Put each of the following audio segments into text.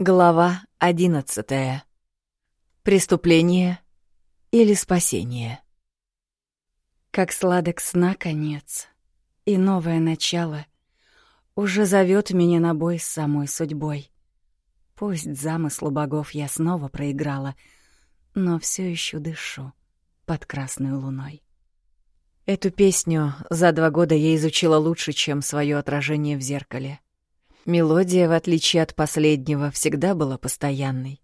Глава одиннадцатая. Преступление или спасение. Как сладок сна конец, и новое начало уже зовет меня на бой с самой судьбой. Пусть замыслу богов я снова проиграла, но все еще дышу под красной луной. Эту песню за два года я изучила лучше, чем свое отражение в зеркале — Мелодия, в отличие от последнего, всегда была постоянной.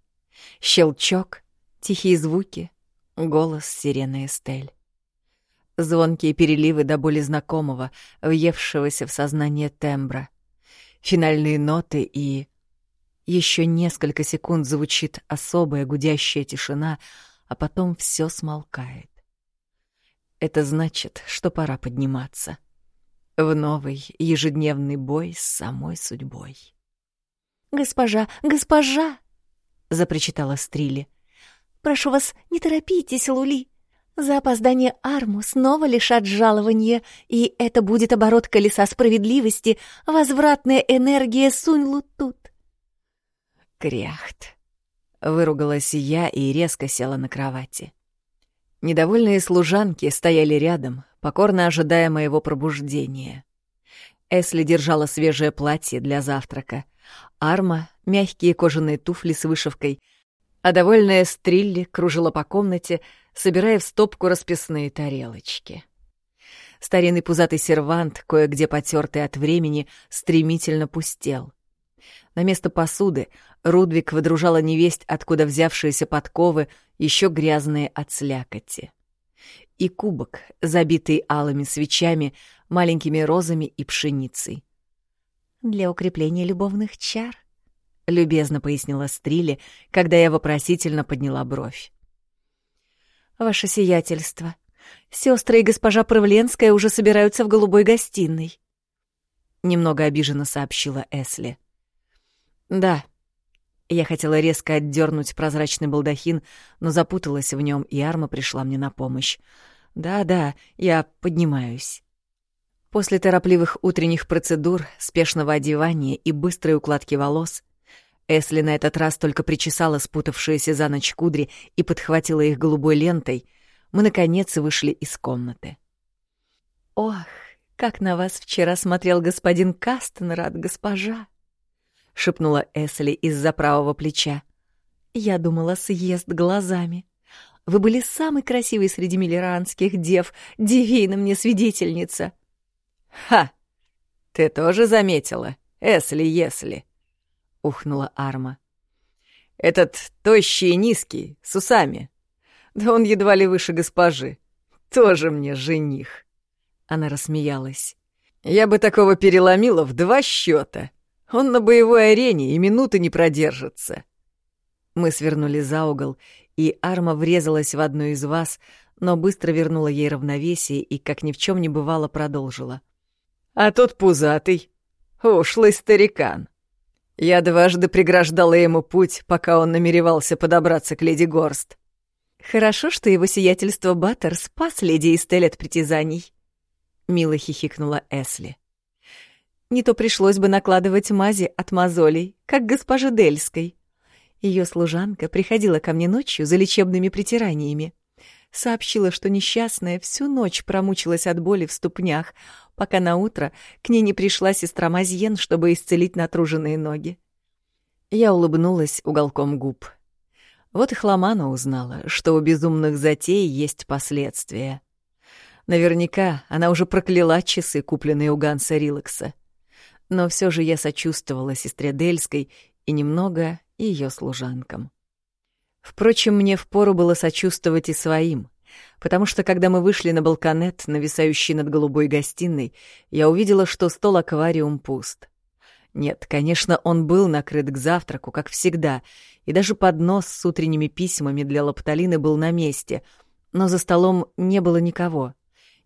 Щелчок, тихие звуки, голос сирены Эстель. Звонкие переливы до боли знакомого, въевшегося в сознание тембра. Финальные ноты и... Еще несколько секунд звучит особая гудящая тишина, а потом все смолкает. Это значит, что пора подниматься в новый ежедневный бой с самой судьбой. «Госпожа, госпожа!» — запричитала Стрили. «Прошу вас, не торопитесь, Лули. За опоздание Арму снова лишат жалования, и это будет оборот колеса справедливости, возвратная энергия Сунь-Лутут». «Кряхт!» — выругалась я и резко села на кровати. Недовольные служанки стояли рядом, покорно ожидая моего пробуждения. Эсли держала свежее платье для завтрака, Арма — мягкие кожаные туфли с вышивкой, а довольная Стрилли кружила по комнате, собирая в стопку расписные тарелочки. Старинный пузатый сервант, кое-где потертый от времени, стремительно пустел. На место посуды Рудвик выдружала невесть, откуда взявшиеся подковы, еще грязные от слякоти и кубок, забитый алыми свечами, маленькими розами и пшеницей. «Для укрепления любовных чар», — любезно пояснила Стрили, когда я вопросительно подняла бровь. «Ваше сиятельство, сестры и госпожа Правленская уже собираются в голубой гостиной», — немного обиженно сообщила Эсли. «Да», я хотела резко отдернуть прозрачный балдахин, но запуталась в нем, и Арма пришла мне на помощь. «Да-да, я поднимаюсь». После торопливых утренних процедур, спешного одевания и быстрой укладки волос, Эсли на этот раз только причесала спутавшиеся за ночь кудри и подхватила их голубой лентой, мы, наконец, вышли из комнаты. «Ох, как на вас вчера смотрел господин Кастенрад, госпожа!» — шепнула Эсли из-за правого плеча. «Я думала, съест глазами. Вы были самой красивой среди миллеранских дев, девина мне свидетельница». «Ха! Ты тоже заметила, Эсли-если?» — ухнула Арма. «Этот тощий и низкий, с усами. Да он едва ли выше госпожи. Тоже мне жених». Она рассмеялась. «Я бы такого переломила в два счета. Он на боевой арене и минуты не продержится. Мы свернули за угол, и Арма врезалась в одну из вас, но быстро вернула ей равновесие и, как ни в чем не бывало, продолжила. «А тот пузатый, ушлый старикан. Я дважды преграждала ему путь, пока он намеревался подобраться к леди Горст. Хорошо, что его сиятельство Баттер спас леди Эстель от притязаний», — мило хихикнула Эсли. Не то пришлось бы накладывать мази от мозолей, как госпоже Дельской. Ее служанка приходила ко мне ночью за лечебными притираниями. Сообщила, что несчастная всю ночь промучилась от боли в ступнях, пока на утро к ней не пришла сестра Мазьен, чтобы исцелить натруженные ноги. Я улыбнулась уголком губ. Вот и Хламана узнала, что у безумных затей есть последствия. Наверняка она уже прокляла часы, купленные у Ганса Рилакса но все же я сочувствовала сестре Дельской и немного ее служанкам. Впрочем, мне впору было сочувствовать и своим, потому что, когда мы вышли на балконет, нависающий над голубой гостиной, я увидела, что стол-аквариум пуст. Нет, конечно, он был накрыт к завтраку, как всегда, и даже поднос с утренними письмами для Лапталины был на месте, но за столом не было никого.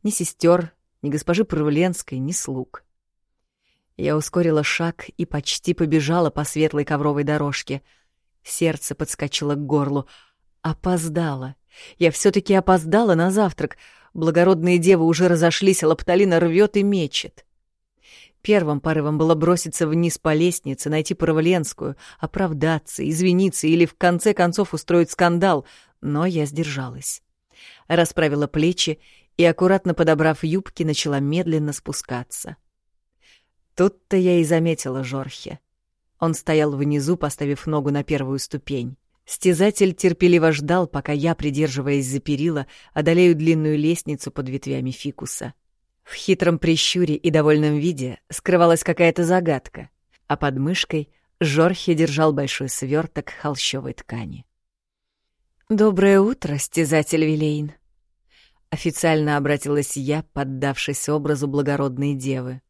Ни сестер, ни госпожи Правленской, ни слуг. Я ускорила шаг и почти побежала по светлой ковровой дорожке. Сердце подскочило к горлу. Опоздала. Я все-таки опоздала на завтрак. Благородные девы уже разошлись, а Лапталина рвет и мечет. Первым порывом было броситься вниз по лестнице, найти Паровленскую, оправдаться, извиниться или в конце концов устроить скандал, но я сдержалась. Расправила плечи и, аккуратно подобрав юбки, начала медленно спускаться. Тут-то я и заметила Жорхе. Он стоял внизу, поставив ногу на первую ступень. Стязатель терпеливо ждал, пока я, придерживаясь за перила, одолею длинную лестницу под ветвями фикуса. В хитром прищуре и довольном виде скрывалась какая-то загадка, а под мышкой Жорхе держал большой сверток холщовой ткани. «Доброе утро, стязатель Вилейн!» Официально обратилась я, поддавшись образу благородной девы.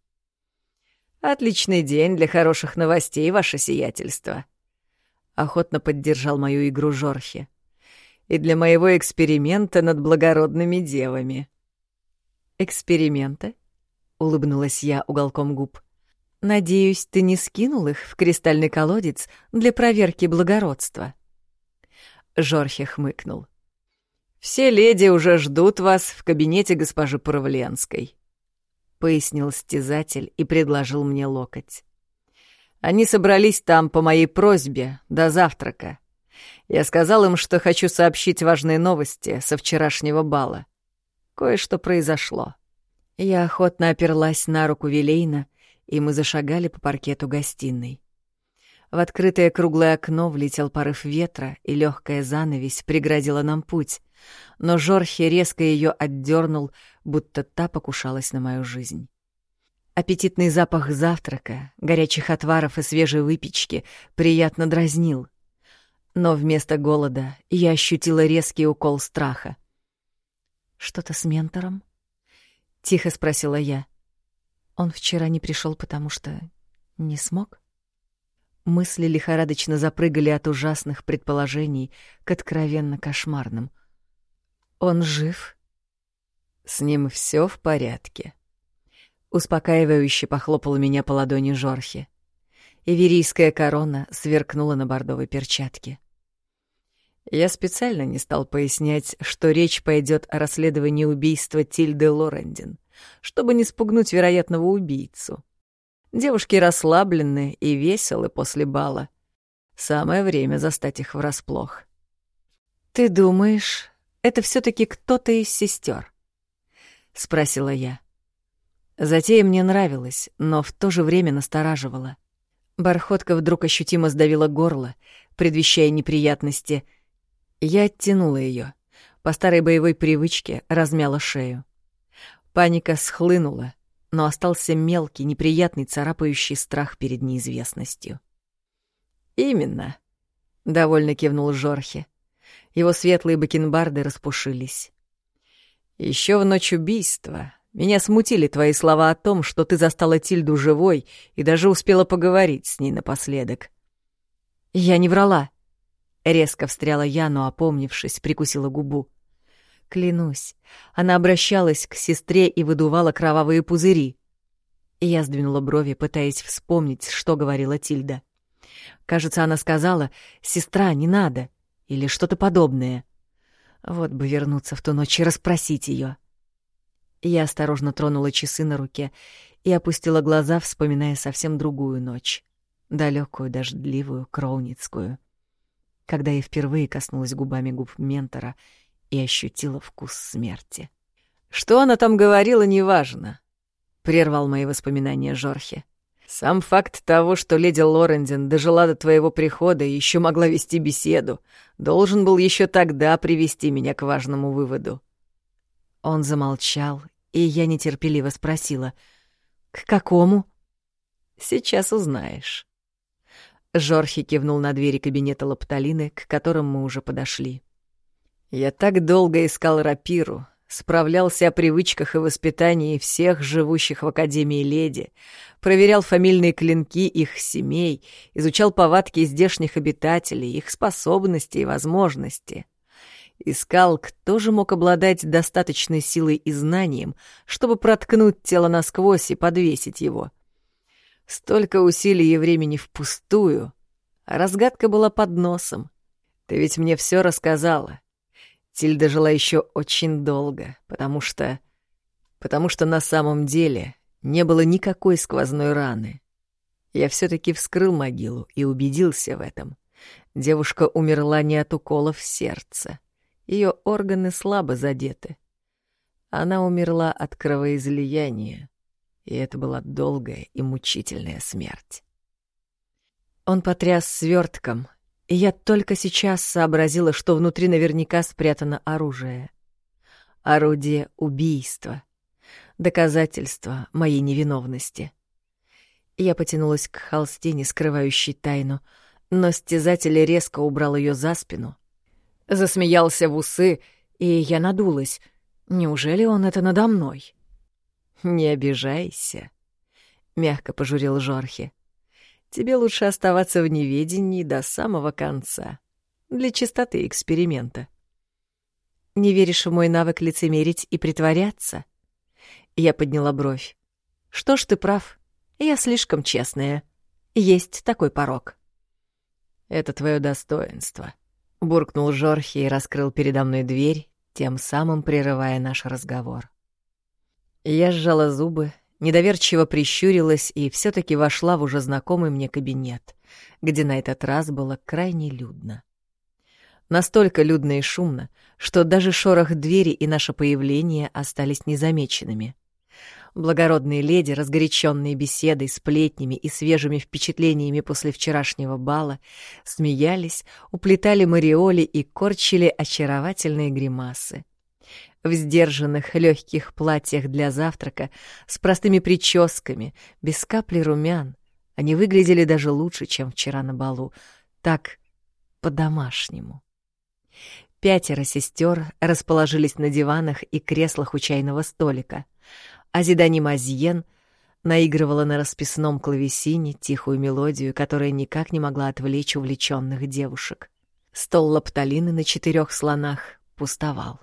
«Отличный день для хороших новостей, ваше сиятельство!» Охотно поддержал мою игру Жорхе. «И для моего эксперимента над благородными девами». «Эксперимента?» — улыбнулась я уголком губ. «Надеюсь, ты не скинул их в кристальный колодец для проверки благородства?» Жорхе хмыкнул. «Все леди уже ждут вас в кабинете госпожи Паровленской», — пояснил стязатель и предложил мне локоть. «Они собрались там по моей просьбе до завтрака. Я сказал им, что хочу сообщить важные новости со вчерашнего бала. Кое-что произошло». Я охотно оперлась на руку Вилейна, и мы зашагали по паркету гостиной. В открытое круглое окно влетел порыв ветра, и легкая занавесь преградила нам путь, но Жорхи резко ее отдернул, будто та покушалась на мою жизнь. Аппетитный запах завтрака, горячих отваров и свежей выпечки приятно дразнил. Но вместо голода я ощутила резкий укол страха. «Что-то с ментором?» — тихо спросила я. «Он вчера не пришел, потому что не смог?» Мысли лихорадочно запрыгали от ужасных предположений к откровенно кошмарным. Он жив? С ним все в порядке. Успокаивающе похлопал меня по ладони Жорхи. Иверийская корона сверкнула на бордовой перчатке. Я специально не стал пояснять, что речь пойдет о расследовании убийства Тильды Лорендин, чтобы не спугнуть вероятного убийцу. Девушки расслаблены и веселы после бала. Самое время застать их врасплох. «Ты думаешь, это все таки кто-то из сестер? спросила я. Затея мне нравилась, но в то же время настораживала. Бархотка вдруг ощутимо сдавила горло, предвещая неприятности. Я оттянула ее, по старой боевой привычке размяла шею. Паника схлынула, но остался мелкий, неприятный, царапающий страх перед неизвестностью. «Именно», — довольно кивнул Жорхе. Его светлые бакенбарды распушились. Еще в ночь убийства меня смутили твои слова о том, что ты застала Тильду живой и даже успела поговорить с ней напоследок». «Я не врала», — резко встряла я, опомнившись, прикусила губу. Клянусь, она обращалась к сестре и выдувала кровавые пузыри. Я сдвинула брови, пытаясь вспомнить, что говорила Тильда. Кажется, она сказала «Сестра, не надо» или что-то подобное. Вот бы вернуться в ту ночь и расспросить ее. Я осторожно тронула часы на руке и опустила глаза, вспоминая совсем другую ночь. далекую, дождливую, кроуницкую. Когда я впервые коснулась губами губ ментора — и ощутила вкус смерти. «Что она там говорила, неважно», — прервал мои воспоминания Жорхе. «Сам факт того, что леди Лорендин дожила до твоего прихода и еще могла вести беседу, должен был еще тогда привести меня к важному выводу». Он замолчал, и я нетерпеливо спросила. «К какому?» «Сейчас узнаешь». Жорхи кивнул на двери кабинета Лапталины, к которым мы уже подошли. Я так долго искал рапиру, справлялся о привычках и воспитании всех живущих в Академии леди, проверял фамильные клинки их семей, изучал повадки здешних обитателей, их способности и возможности. Искал, кто же мог обладать достаточной силой и знанием, чтобы проткнуть тело насквозь и подвесить его. Столько усилий и времени впустую, а разгадка была под носом. Ты ведь мне все рассказала. Тильда жила еще очень долго, потому что... Потому что на самом деле Не было никакой сквозной раны. Я все таки вскрыл могилу и убедился в этом. Девушка умерла не от уколов сердца. Ее органы слабо задеты. Она умерла от кровоизлияния, и это была долгая и мучительная смерть. Он потряс свертком, и я только сейчас сообразила, что внутри наверняка спрятано оружие. Орудие убийства. Доказательство моей невиновности. Я потянулась к холстине, скрывающей тайну, но стязатель резко убрал ее за спину. Засмеялся в усы, и я надулась. Неужели он это надо мной? «Не обижайся», — мягко пожурил Жорхи. Тебе лучше оставаться в неведении до самого конца. Для чистоты эксперимента. Не веришь в мой навык лицемерить и притворяться? Я подняла бровь. Что ж, ты прав. Я слишком честная. Есть такой порог. Это твое достоинство. Буркнул Жорхи и раскрыл передо мной дверь, тем самым прерывая наш разговор. Я сжала зубы недоверчиво прищурилась и все таки вошла в уже знакомый мне кабинет, где на этот раз было крайне людно. Настолько людно и шумно, что даже шорох двери и наше появление остались незамеченными. Благородные леди, разгоряченные беседой, сплетнями и свежими впечатлениями после вчерашнего бала, смеялись, уплетали мариоли и корчили очаровательные гримасы в сдержанных легких платьях для завтрака, с простыми прическами, без капли румян. Они выглядели даже лучше, чем вчера на балу. Так, по-домашнему. Пятеро сестер расположились на диванах и креслах у чайного столика, а Зидани Мазьен наигрывала на расписном клавесине тихую мелодию, которая никак не могла отвлечь увлеченных девушек. Стол лапталины на четырех слонах пустовал.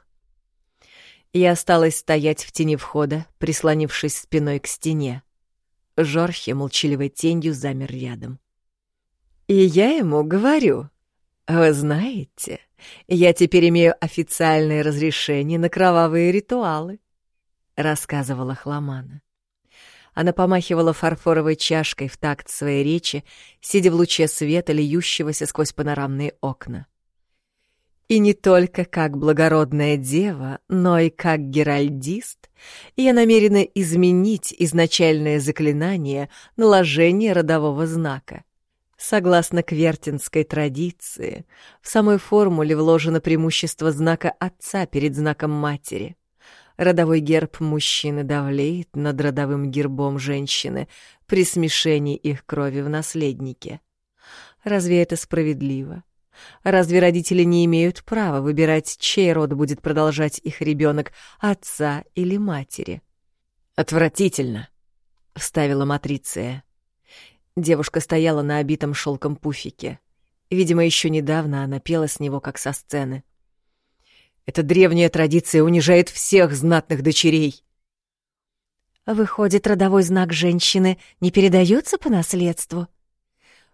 Я осталась стоять в тени входа, прислонившись спиной к стене. Жорхе молчаливой тенью замер рядом. И я ему говорю, «Вы знаете, я теперь имею официальное разрешение на кровавые ритуалы», — рассказывала Хламана. Она помахивала фарфоровой чашкой в такт своей речи, сидя в луче света, льющегося сквозь панорамные окна. И не только как благородная дева, но и как геральдист, я намерена изменить изначальное заклинание наложения родового знака. Согласно квертинской традиции, в самой формуле вложено преимущество знака отца перед знаком матери. Родовой герб мужчины давлеет над родовым гербом женщины при смешении их крови в наследнике. Разве это справедливо? Разве родители не имеют права выбирать, чей род будет продолжать их ребенок, отца или матери? Отвратительно, вставила Матриция. Девушка стояла на обитом шелком пуфике. Видимо, еще недавно она пела с него, как со сцены. Эта древняя традиция унижает всех знатных дочерей. Выходит, родовой знак женщины не передается по наследству?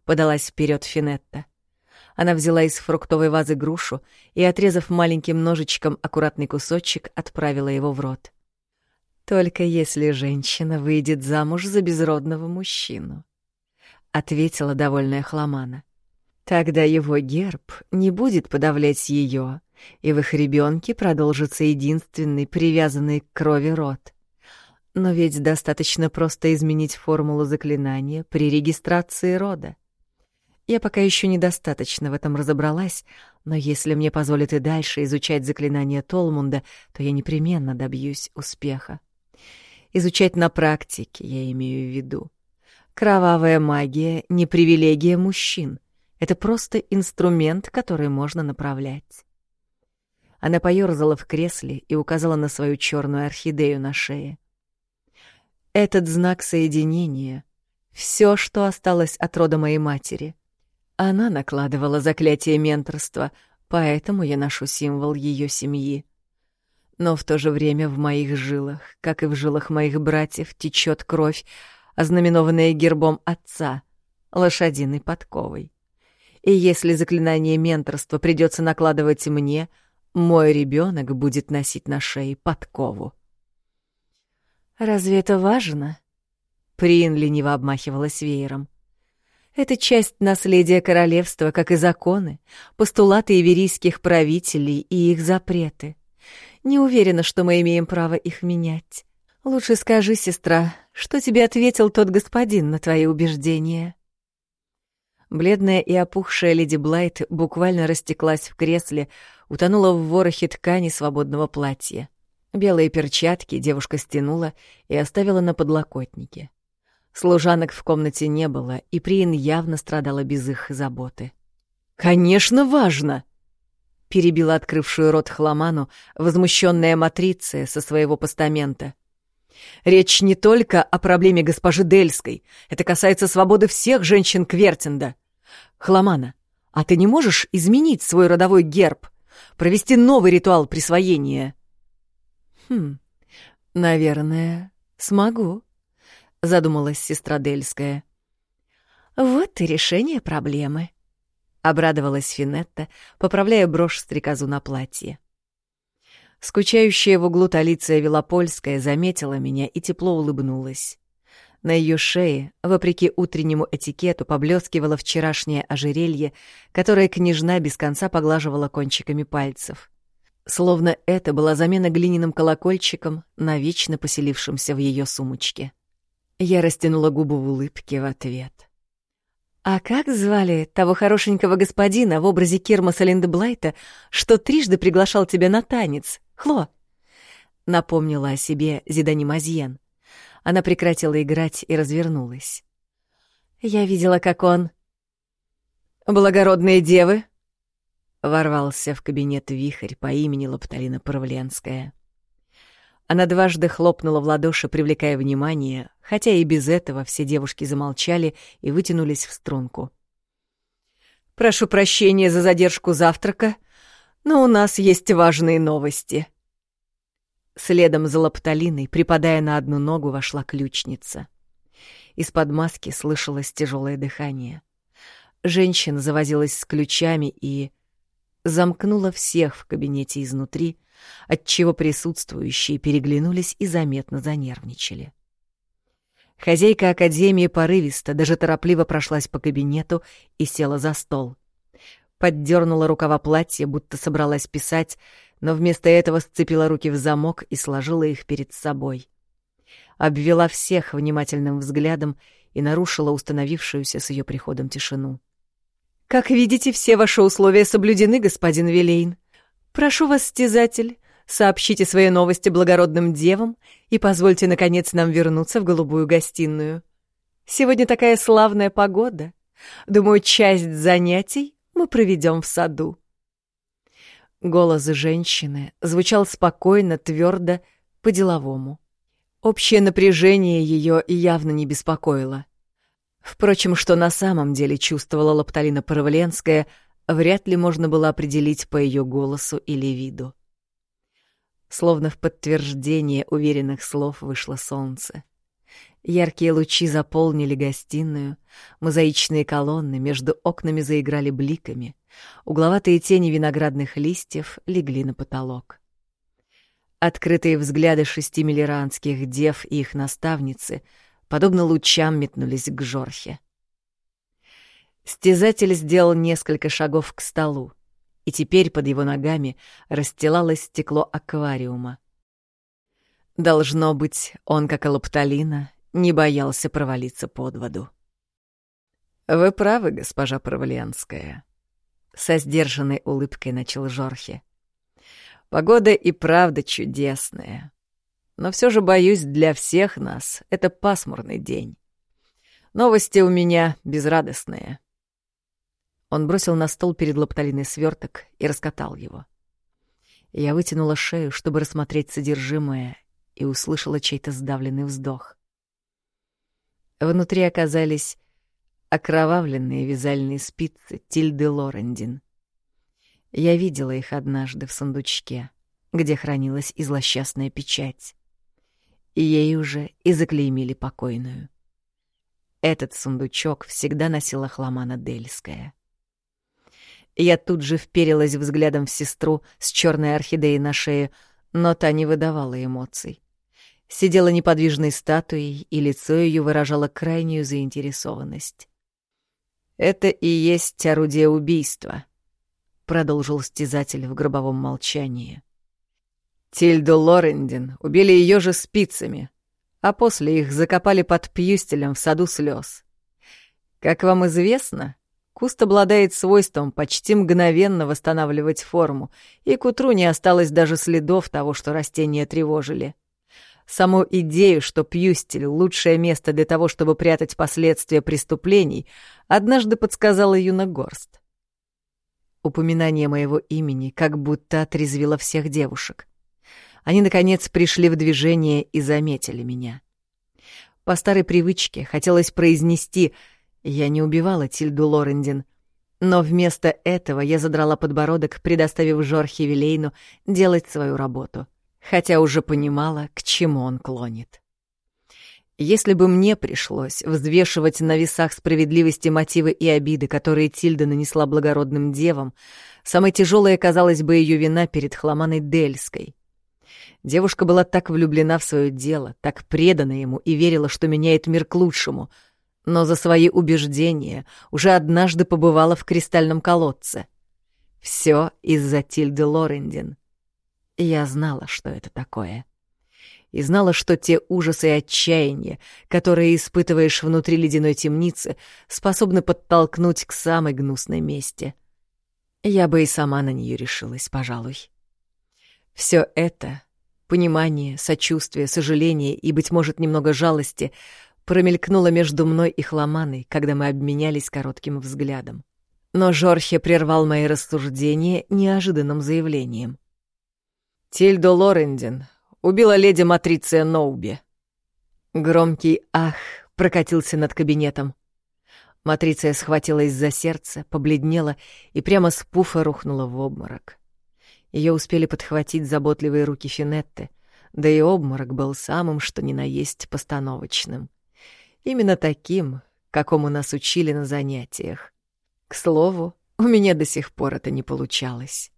Подалась вперед Финетта. Она взяла из фруктовой вазы грушу и, отрезав маленьким ножичком аккуратный кусочек, отправила его в рот. «Только если женщина выйдет замуж за безродного мужчину», — ответила довольная Хламана. «Тогда его герб не будет подавлять ее, и в их ребенке продолжится единственный привязанный к крови род. Но ведь достаточно просто изменить формулу заклинания при регистрации рода. Я пока еще недостаточно в этом разобралась, но если мне позволят и дальше изучать заклинания Толмунда, то я непременно добьюсь успеха. Изучать на практике, я имею в виду. Кровавая магия — не привилегия мужчин. Это просто инструмент, который можно направлять. Она поёрзала в кресле и указала на свою черную орхидею на шее. Этот знак соединения — все, что осталось от рода моей матери — она накладывала заклятие менторства, поэтому я ношу символ ее семьи. Но в то же время в моих жилах, как и в жилах моих братьев, течет кровь, ознаменованная гербом отца, лошадиной подковой. И если заклинание менторства придется накладывать мне, мой ребенок будет носить на шее подкову. «Разве это важно?» Прин лениво обмахивалась веером. Это часть наследия королевства, как и законы, постулаты иверийских правителей и их запреты. Не уверена, что мы имеем право их менять. Лучше скажи, сестра, что тебе ответил тот господин на твои убеждения?» Бледная и опухшая леди Блайт буквально растеклась в кресле, утонула в ворохе ткани свободного платья. Белые перчатки девушка стянула и оставила на подлокотнике. Служанок в комнате не было, и Приин явно страдала без их заботы. «Конечно, важно!» — перебила открывшую рот хламану возмущенная матриция со своего постамента. «Речь не только о проблеме госпожи Дельской. Это касается свободы всех женщин Квертинда. Хламана, а ты не можешь изменить свой родовой герб, провести новый ритуал присвоения?» «Хм, наверное, смогу», — задумалась сестра Дельская. «Вот и решение проблемы», — обрадовалась Финетта, поправляя брошь стрекозу на платье. Скучающая в углу Талиция Велопольская заметила меня и тепло улыбнулась. На ее шее, вопреки утреннему этикету, поблескивало вчерашнее ожерелье, которое княжна без конца поглаживала кончиками пальцев. Словно это была замена глиняным колокольчиком, навечно поселившимся в ее сумочке. Я растянула губы в улыбке в ответ. «А как звали того хорошенького господина в образе Кермаса Линдблайта, что трижды приглашал тебя на танец, Хло?» Напомнила о себе Зидани Мазьен. Она прекратила играть и развернулась. «Я видела, как он...» «Благородные девы!» Ворвался в кабинет вихрь по имени Лапталина Парвленская. Она дважды хлопнула в ладоши, привлекая внимание, хотя и без этого все девушки замолчали и вытянулись в струнку. «Прошу прощения за задержку завтрака, но у нас есть важные новости». Следом за лапталиной, припадая на одну ногу, вошла ключница. Из-под маски слышалось тяжелое дыхание. Женщина завозилась с ключами и замкнула всех в кабинете изнутри, отчего присутствующие переглянулись и заметно занервничали. Хозяйка Академии порывисто, даже торопливо прошлась по кабинету и села за стол. Поддернула рукава платья, будто собралась писать, но вместо этого сцепила руки в замок и сложила их перед собой. Обвела всех внимательным взглядом и нарушила установившуюся с ее приходом тишину. «Как видите, все ваши условия соблюдены, господин Вилейн. Прошу вас, стязатель, сообщите свои новости благородным девам и позвольте, наконец, нам вернуться в голубую гостиную. Сегодня такая славная погода. Думаю, часть занятий мы проведем в саду. Голос женщины звучал спокойно, твердо, по-деловому. Общее напряжение ее явно не беспокоило. Впрочем, что на самом деле чувствовала Лапталина Паравленская, вряд ли можно было определить по ее голосу или виду. Словно в подтверждение уверенных слов вышло солнце. Яркие лучи заполнили гостиную, мозаичные колонны между окнами заиграли бликами, угловатые тени виноградных листьев легли на потолок. Открытые взгляды шести милеранских дев и их наставницы, подобно лучам, метнулись к Жорхе. Стязатель сделал несколько шагов к столу, и теперь под его ногами расстилалось стекло аквариума. Должно быть, он, как и Лапталина, не боялся провалиться под воду. «Вы правы, госпожа Провленская», — со сдержанной улыбкой начал Жорхе. «Погода и правда чудесная. Но все же, боюсь, для всех нас это пасмурный день. Новости у меня безрадостные. Он бросил на стол перед лапталиной сверток и раскатал его. Я вытянула шею, чтобы рассмотреть содержимое, и услышала чей-то сдавленный вздох. Внутри оказались окровавленные вязальные спицы Тильды Лорендин. Я видела их однажды в сундучке, где хранилась и злосчастная печать. И ей уже и заклеймили покойную. Этот сундучок всегда носила Хламана Дельская. Я тут же вперилась взглядом в сестру с черной орхидеей на шее, но та не выдавала эмоций. сидела неподвижной статуей, и лицо ее выражало крайнюю заинтересованность. «Это и есть орудие убийства», — продолжил стязатель в гробовом молчании. Тильду Лорендин убили ее же спицами, а после их закопали под пьюстелем в саду слез. Как вам известно, куст обладает свойством почти мгновенно восстанавливать форму, и к утру не осталось даже следов того, что растения тревожили. Саму идею, что Пьюстель — лучшее место для того, чтобы прятать последствия преступлений, однажды подсказала Юна Горст. Упоминание моего имени как будто отрезвило всех девушек. Они, наконец, пришли в движение и заметили меня. По старой привычке хотелось произнести «Я не убивала Тильду Лорендин», но вместо этого я задрала подбородок, предоставив Жорхе Вилейну делать свою работу, хотя уже понимала, к чему он клонит. Если бы мне пришлось взвешивать на весах справедливости мотивы и обиды, которые Тильда нанесла благородным девам, самой тяжелой оказалась бы ее вина перед Хламаной Дельской. Девушка была так влюблена в свое дело, так предана ему и верила, что меняет мир к лучшему, но за свои убеждения уже однажды побывала в кристальном колодце. Все из-за Тильды Лорендин. Я знала, что это такое. И знала, что те ужасы и отчаяние, которые испытываешь внутри ледяной темницы, способны подтолкнуть к самой гнусной мести. Я бы и сама на нее решилась, пожалуй. Все это Понимание, сочувствие, сожаление и, быть может, немного жалости промелькнуло между мной и Хламаной, когда мы обменялись коротким взглядом. Но Жорхе прервал мои рассуждения неожиданным заявлением. «Тильдо Лорендин убила леди Матриция Ноуби». Громкий «ах» прокатился над кабинетом. Матриция схватилась за сердце, побледнела и прямо с пуфа рухнула в обморок. Ее успели подхватить заботливые руки Финетты, да и обморок был самым, что ни на есть, постановочным. Именно таким, какому нас учили на занятиях. К слову, у меня до сих пор это не получалось.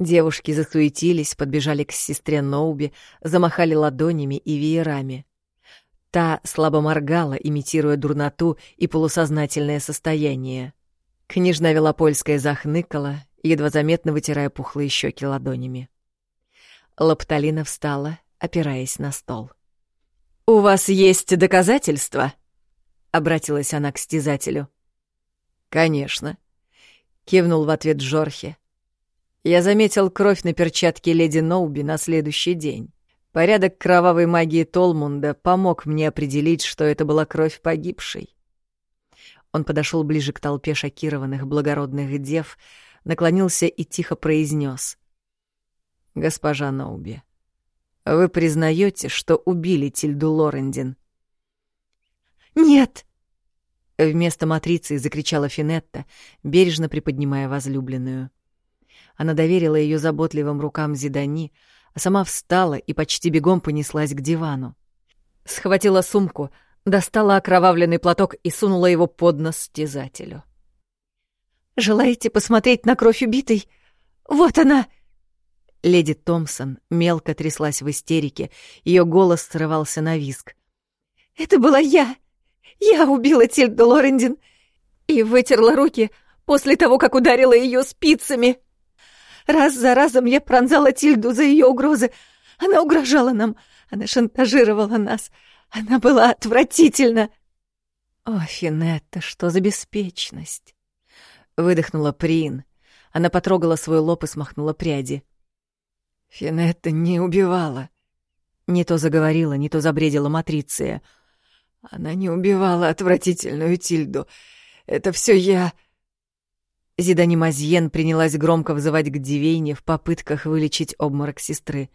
Девушки засуетились, подбежали к сестре Ноуби, замахали ладонями и веерами. Та слабо моргала, имитируя дурноту и полусознательное состояние. Княжна Велопольская захныкала, едва заметно вытирая пухлые щеки ладонями. Лапталина встала, опираясь на стол. «У вас есть доказательства?» — обратилась она к стязателю. «Конечно», — кивнул в ответ Джорхе. «Я заметил кровь на перчатке леди Ноуби на следующий день. Порядок кровавой магии Толмунда помог мне определить, что это была кровь погибшей». Он подошел ближе к толпе шокированных благородных дев, наклонился и тихо произнес: «Госпожа Ноуби, вы признаете, что убили Тильду Лорендин?» «Нет!» Вместо матрицы закричала Финетта, бережно приподнимая возлюбленную. Она доверила ее заботливым рукам Зидани, а сама встала и почти бегом понеслась к дивану. Схватила сумку, достала окровавленный платок и сунула его под нос стязателю. Желаете посмотреть на кровь убитой? Вот она!» Леди Томпсон мелко тряслась в истерике, ее голос срывался на виск. «Это была я! Я убила Тильду Лорендин и вытерла руки после того, как ударила ее спицами. Раз за разом я пронзала Тильду за ее угрозы. Она угрожала нам, она шантажировала нас. Она была отвратительна!» «О, Финетта, что за беспечность!» Выдохнула Прин. Она потрогала свой лоб и смахнула пряди. «Финетта не убивала». Не то заговорила, не то забредила Матриция. «Она не убивала отвратительную Тильду. Это все я...» Зидани Мазьен принялась громко взывать к Дивейне в попытках вылечить обморок сестры.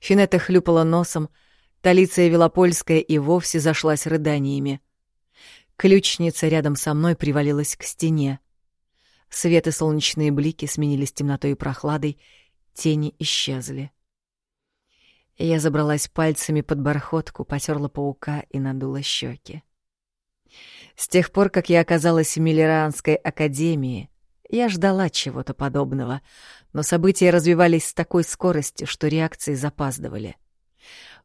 Финетта хлюпала носом, Талиция Велопольская и вовсе зашлась рыданиями. Ключница рядом со мной привалилась к стене. Свет и солнечные блики сменились темнотой и прохладой, тени исчезли. Я забралась пальцами под бархотку, потерла паука и надула щеки. С тех пор, как я оказалась в Миллеранской академии, я ждала чего-то подобного, но события развивались с такой скоростью, что реакции запаздывали.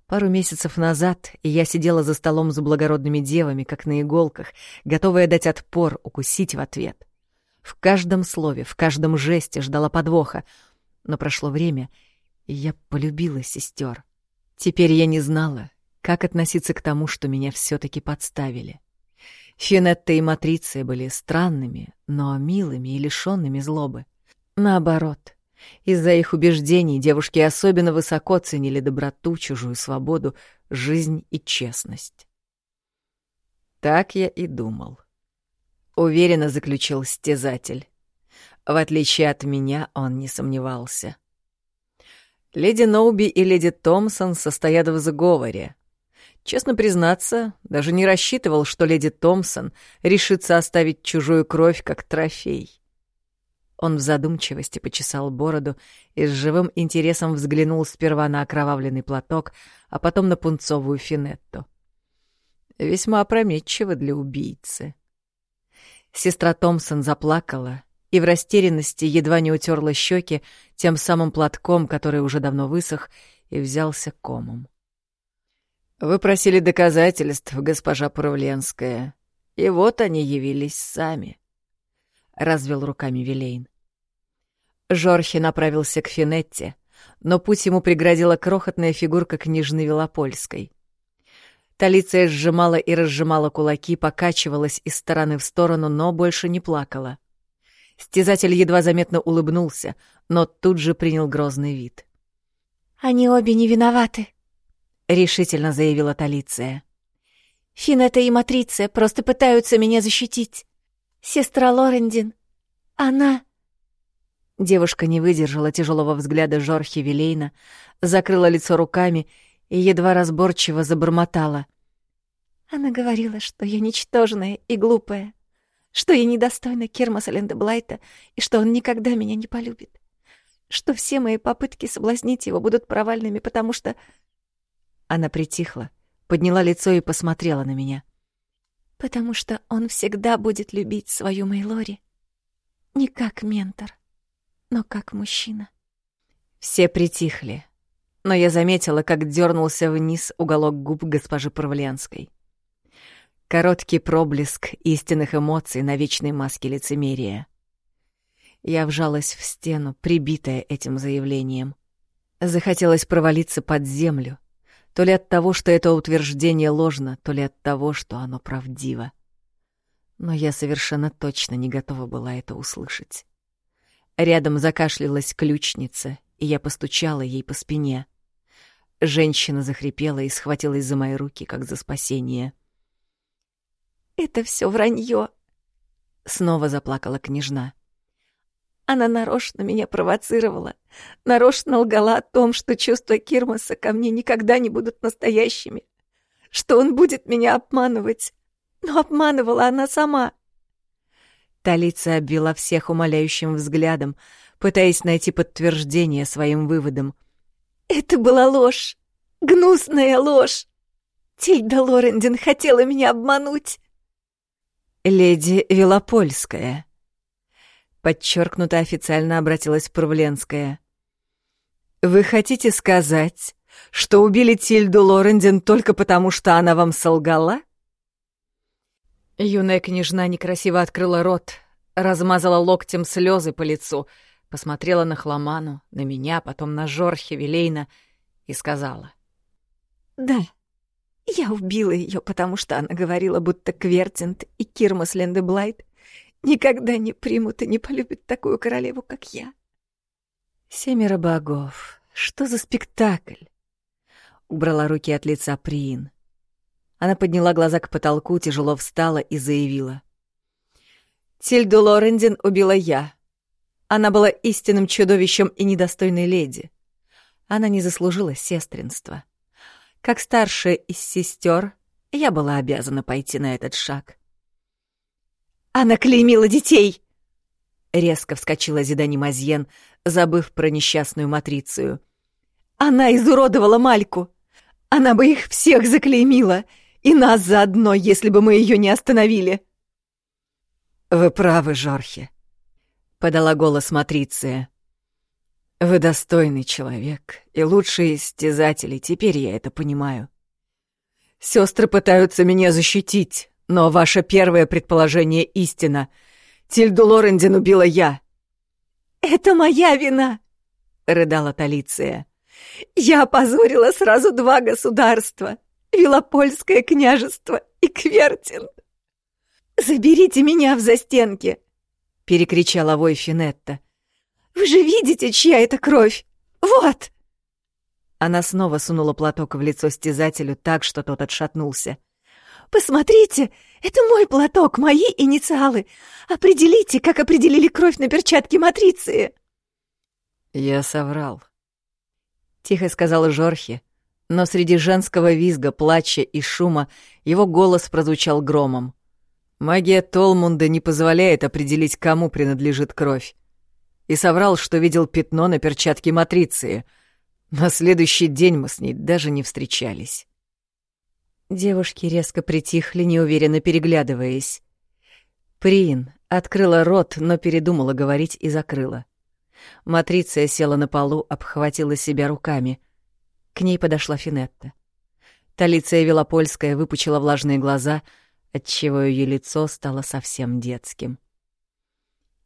Пару месяцев назад я сидела за столом с благородными девами, как на иголках, готовая дать отпор, укусить в ответ. В каждом слове, в каждом жесте ждала подвоха. Но прошло время, и я полюбила сестер. Теперь я не знала, как относиться к тому, что меня все таки подставили. Финетта и Матриция были странными, но милыми и лишенными злобы. Наоборот, из-за их убеждений девушки особенно высоко ценили доброту, чужую свободу, жизнь и честность. Так я и думал. Уверенно заключил стезатель. В отличие от меня, он не сомневался. Леди Ноуби и леди Томпсон состоят в заговоре. Честно признаться, даже не рассчитывал, что леди Томпсон решится оставить чужую кровь как трофей. Он в задумчивости почесал бороду и с живым интересом взглянул сперва на окровавленный платок, а потом на пунцовую финетту. Весьма опрометчиво для убийцы. Сестра Томпсон заплакала и в растерянности едва не утерла щеки тем самым платком, который уже давно высох, и взялся комом. «Вы просили доказательств, госпожа Пуравленская, и вот они явились сами», — развел руками Вилейн. Жорхи направился к Финетте, но путь ему преградила крохотная фигурка княжны Велопольской. Талиция сжимала и разжимала кулаки, покачивалась из стороны в сторону, но больше не плакала. Стязатель едва заметно улыбнулся, но тут же принял грозный вид. «Они обе не виноваты», — решительно заявила Талиция. «Финета и Матриция просто пытаются меня защитить. Сестра Лорендин, она...» Девушка не выдержала тяжелого взгляда Жорхи Вилейна, закрыла лицо руками и едва разборчиво забормотала. Она говорила, что я ничтожная и глупая, что я недостойна Кермаса Лендеблайта и что он никогда меня не полюбит, что все мои попытки соблазнить его будут провальными, потому что... Она притихла, подняла лицо и посмотрела на меня. «Потому что он всегда будет любить свою Мейлори, не как ментор но как мужчина. Все притихли, но я заметила, как дернулся вниз уголок губ госпожи Павленской. Короткий проблеск истинных эмоций на вечной маске лицемерия. Я вжалась в стену, прибитая этим заявлением. Захотелось провалиться под землю, то ли от того, что это утверждение ложно, то ли от того, что оно правдиво. Но я совершенно точно не готова была это услышать. Рядом закашлялась ключница, и я постучала ей по спине. Женщина захрипела и схватилась за мои руки, как за спасение. «Это все вранье!» Снова заплакала княжна. Она нарочно меня провоцировала, нарочно лгала о том, что чувства Кирмаса ко мне никогда не будут настоящими, что он будет меня обманывать. Но обманывала она сама. Талица обвела всех умоляющим взглядом, пытаясь найти подтверждение своим выводам. «Это была ложь! Гнусная ложь! Тильда Лорендин хотела меня обмануть!» «Леди Велопольская», — подчеркнуто официально обратилась Правленская. «Вы хотите сказать, что убили Тильду Лорендин только потому, что она вам солгала?» Юная княжна некрасиво открыла рот, размазала локтем слезы по лицу, посмотрела на Хламану, на меня, потом на Жорхе Вилейна и сказала. «Да, я убила ее, потому что она говорила, будто Квертинт и Кирмас Лендеблайт никогда не примут и не полюбят такую королеву, как я». «Семеро богов, что за спектакль?» Убрала руки от лица Приин. Она подняла глаза к потолку, тяжело встала и заявила. «Тильду Лорендин убила я. Она была истинным чудовищем и недостойной леди. Она не заслужила сестринства. Как старшая из сестер, я была обязана пойти на этот шаг». «Она клеймила детей!» Резко вскочила Зидани Мазьен, забыв про несчастную матрицию. «Она изуродовала Мальку! Она бы их всех заклеймила! И нас заодно, если бы мы ее не остановили!» «Вы правы, Жорхе», — подала голос Матриция. Вы достойный человек и лучший из стязателей, теперь я это понимаю. Сестры пытаются меня защитить, но ваше первое предположение — истина. Тильду Лорендин убила я. «Это моя вина!» — рыдала Талиция. «Я опозорила сразу два государства — Велопольское княжество и Квертин. Заберите меня в застенки!» — перекричала вой Финетта. «Вы же видите, чья это кровь? Вот!» Она снова сунула платок в лицо стязателю так, что тот отшатнулся. «Посмотрите, это мой платок, мои инициалы. Определите, как определили кровь на перчатке матрицы». «Я соврал», — тихо сказала Жорхи, но среди женского визга, плача и шума его голос прозвучал громом. Магия Толмунда не позволяет определить, кому принадлежит кровь. И соврал, что видел пятно на перчатке матриции — на следующий день мы с ней даже не встречались. Девушки резко притихли, неуверенно переглядываясь. Прин открыла рот, но передумала говорить и закрыла. Матриция села на полу, обхватила себя руками. К ней подошла Финетта. Талиция Велопольская выпучила влажные глаза, отчего ее лицо стало совсем детским.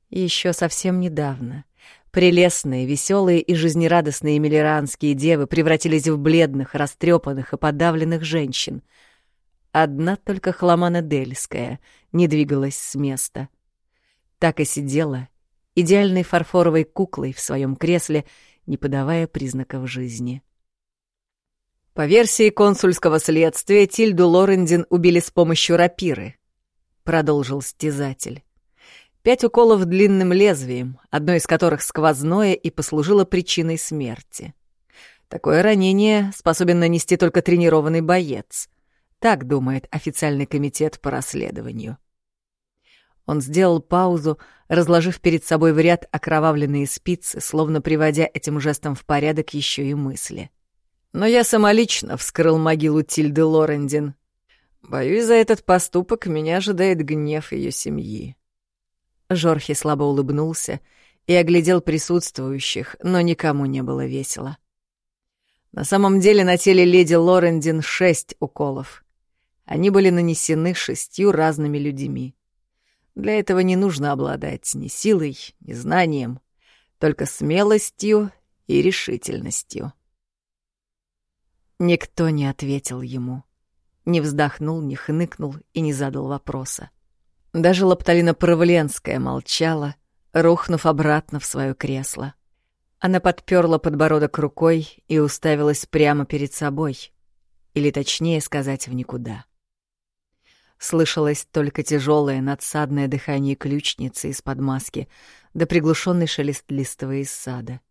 Еще совсем недавно Прелестные, веселые и жизнерадостные миллеранские девы превратились в бледных, растрепанных и подавленных женщин. Одна только Хламана Дельская не двигалась с места. Так и сидела, идеальной фарфоровой куклой в своем кресле, не подавая признаков жизни. По версии консульского следствия, Тильду Лорендин убили с помощью рапиры, продолжил стязатель. Пять уколов длинным лезвием, одно из которых сквозное и послужило причиной смерти. Такое ранение способен нанести только тренированный боец. Так думает официальный комитет по расследованию. Он сделал паузу, разложив перед собой в ряд окровавленные спицы, словно приводя этим жестом в порядок еще и мысли. Но я самолично вскрыл могилу Тильды Лорендин. Боюсь, за этот поступок меня ожидает гнев ее семьи. Жорхи слабо улыбнулся и оглядел присутствующих, но никому не было весело. На самом деле на теле леди Лорендин шесть уколов. Они были нанесены шестью разными людьми. Для этого не нужно обладать ни силой, ни знанием, только смелостью и решительностью. Никто не ответил ему, не вздохнул, не хныкнул и не задал вопроса. Даже Лапталина Провленская молчала, рухнув обратно в свое кресло. Она подперла подбородок рукой и уставилась прямо перед собой, или точнее сказать, в никуда. Слышалось только тяжелое надсадное дыхание ключницы из-под маски, да приглушенный шелест листового из сада.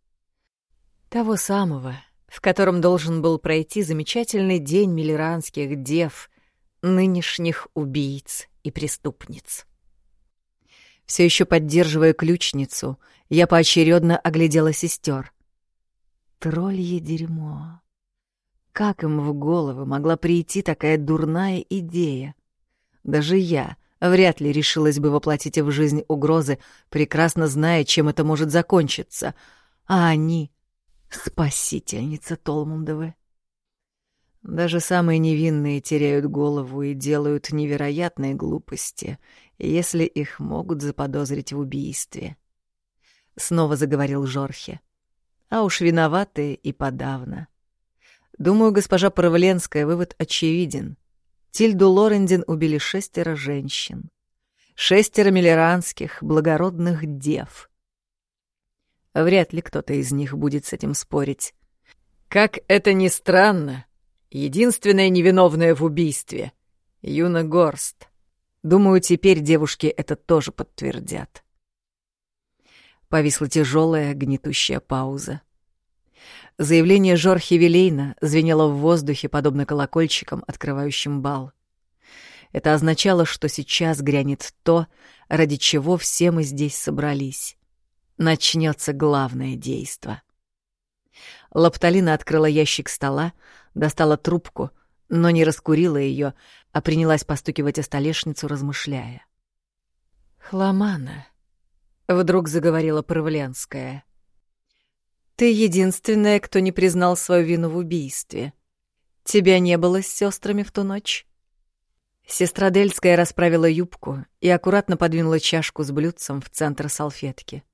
Того самого, в котором должен был пройти замечательный день миллеранских дев, нынешних убийц и преступниц. Все еще поддерживая ключницу, я поочередно оглядела сестер. Троллье дерьмо. Как им в голову могла прийти такая дурная идея? Даже я вряд ли решилась бы воплотить в жизнь угрозы, прекрасно зная, чем это может закончиться. А они — спасительница Толмундовы. Даже самые невинные теряют голову и делают невероятные глупости, если их могут заподозрить в убийстве. Снова заговорил Жорхе. А уж виноватые и подавно. Думаю, госпожа Паравленская, вывод очевиден. Тильду Лорендин убили шестеро женщин. Шестеро миллеранских, благородных дев. Вряд ли кто-то из них будет с этим спорить. Как это ни странно, Единственная невиновная в убийстве — Юна Горст. Думаю, теперь девушки это тоже подтвердят. Повисла тяжелая, гнетущая пауза. Заявление Жорхи Вилейна звенело в воздухе, подобно колокольчикам, открывающим бал. Это означало, что сейчас грянет то, ради чего все мы здесь собрались. Начнется главное действо. Лапталина открыла ящик стола, достала трубку, но не раскурила ее, а принялась постукивать о столешницу, размышляя. «Хламана», — вдруг заговорила Провленская. Ты единственная, кто не признал свою вину в убийстве. Тебя не было с сестрами в ту ночь?» Сестра Дельская расправила юбку и аккуратно подвинула чашку с блюдцем в центр салфетки.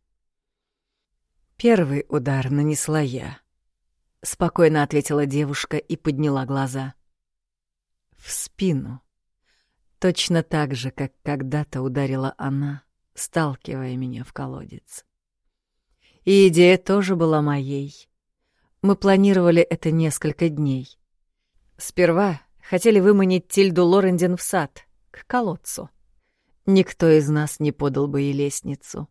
«Первый удар нанесла я», — спокойно ответила девушка и подняла глаза. «В спину. Точно так же, как когда-то ударила она, сталкивая меня в колодец. И идея тоже была моей. Мы планировали это несколько дней. Сперва хотели выманить Тильду Лорендин в сад, к колодцу. Никто из нас не подал бы ей лестницу.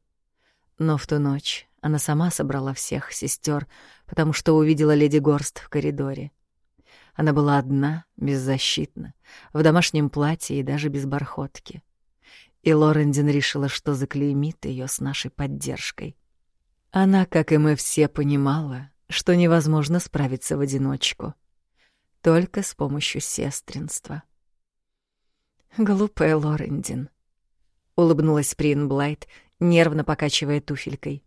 Но в ту ночь она сама собрала всех сестер, потому что увидела леди Горст в коридоре. Она была одна, беззащитна, в домашнем платье и даже без бархотки. И Лорендин решила, что заклеймит ее с нашей поддержкой. Она, как и мы все, понимала, что невозможно справиться в одиночку — только с помощью сестринства. «Глупая Лорендин», — улыбнулась Прин Блайт, нервно покачивая туфелькой.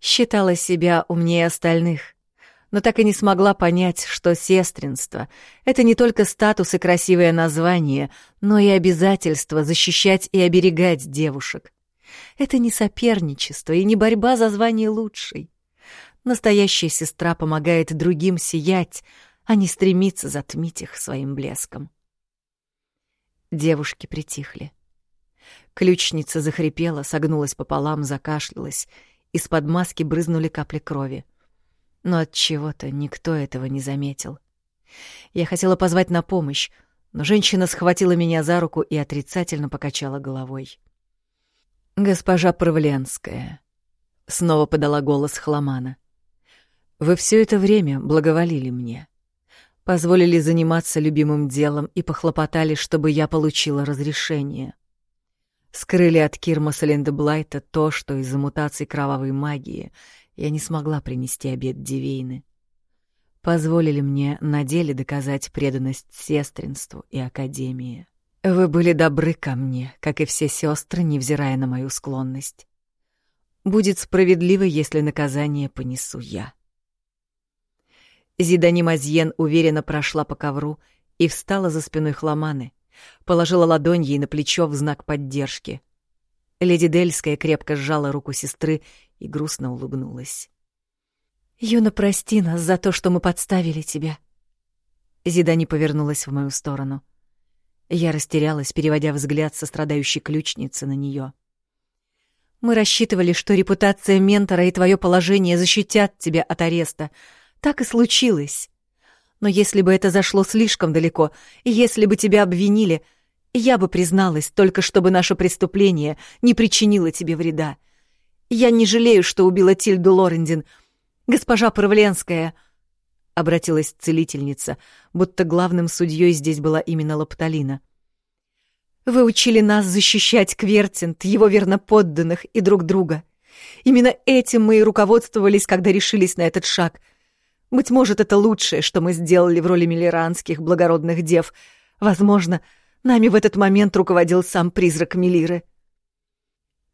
Считала себя умнее остальных, но так и не смогла понять, что сестринство — это не только статус и красивое название, но и обязательство защищать и оберегать девушек. Это не соперничество и не борьба за звание лучшей. Настоящая сестра помогает другим сиять, а не стремится затмить их своим блеском. Девушки притихли. Ключница захрипела, согнулась пополам, закашлялась. Из-под маски брызнули капли крови. Но от чего-то никто этого не заметил. Я хотела позвать на помощь, но женщина схватила меня за руку и отрицательно покачала головой. «Госпожа Правленская», — снова подала голос Хламана, — «вы все это время благоволили мне позволили заниматься любимым делом и похлопотали, чтобы я получила разрешение. Скрыли от Кирмаса Лендеблайта то, что из-за мутаций кровавой магии я не смогла принести обед Дивейны. Позволили мне на деле доказать преданность сестринству и Академии. Вы были добры ко мне, как и все сестры, невзирая на мою склонность. Будет справедливо, если наказание понесу я. Зидани Мазьен уверенно прошла по ковру и встала за спиной Хламаны, положила ладонь ей на плечо в знак поддержки. Леди Дельская крепко сжала руку сестры и грустно улыбнулась. «Юна, прости нас за то, что мы подставили тебя». Зидани повернулась в мою сторону. Я растерялась, переводя взгляд со страдающей ключницы на нее. «Мы рассчитывали, что репутация ментора и твое положение защитят тебя от ареста, так и случилось. Но если бы это зашло слишком далеко, если бы тебя обвинили, я бы призналась, только чтобы наше преступление не причинило тебе вреда. Я не жалею, что убила Тильду Лорендин. Госпожа Правленская, — обратилась целительница, будто главным судьей здесь была именно Лапталина. Вы учили нас защищать Квертинт, его верноподданных и друг друга. Именно этим мы и руководствовались, когда решились на этот шаг — быть может, это лучшее, что мы сделали в роли милеранских благородных дев. Возможно, нами в этот момент руководил сам призрак Милиры.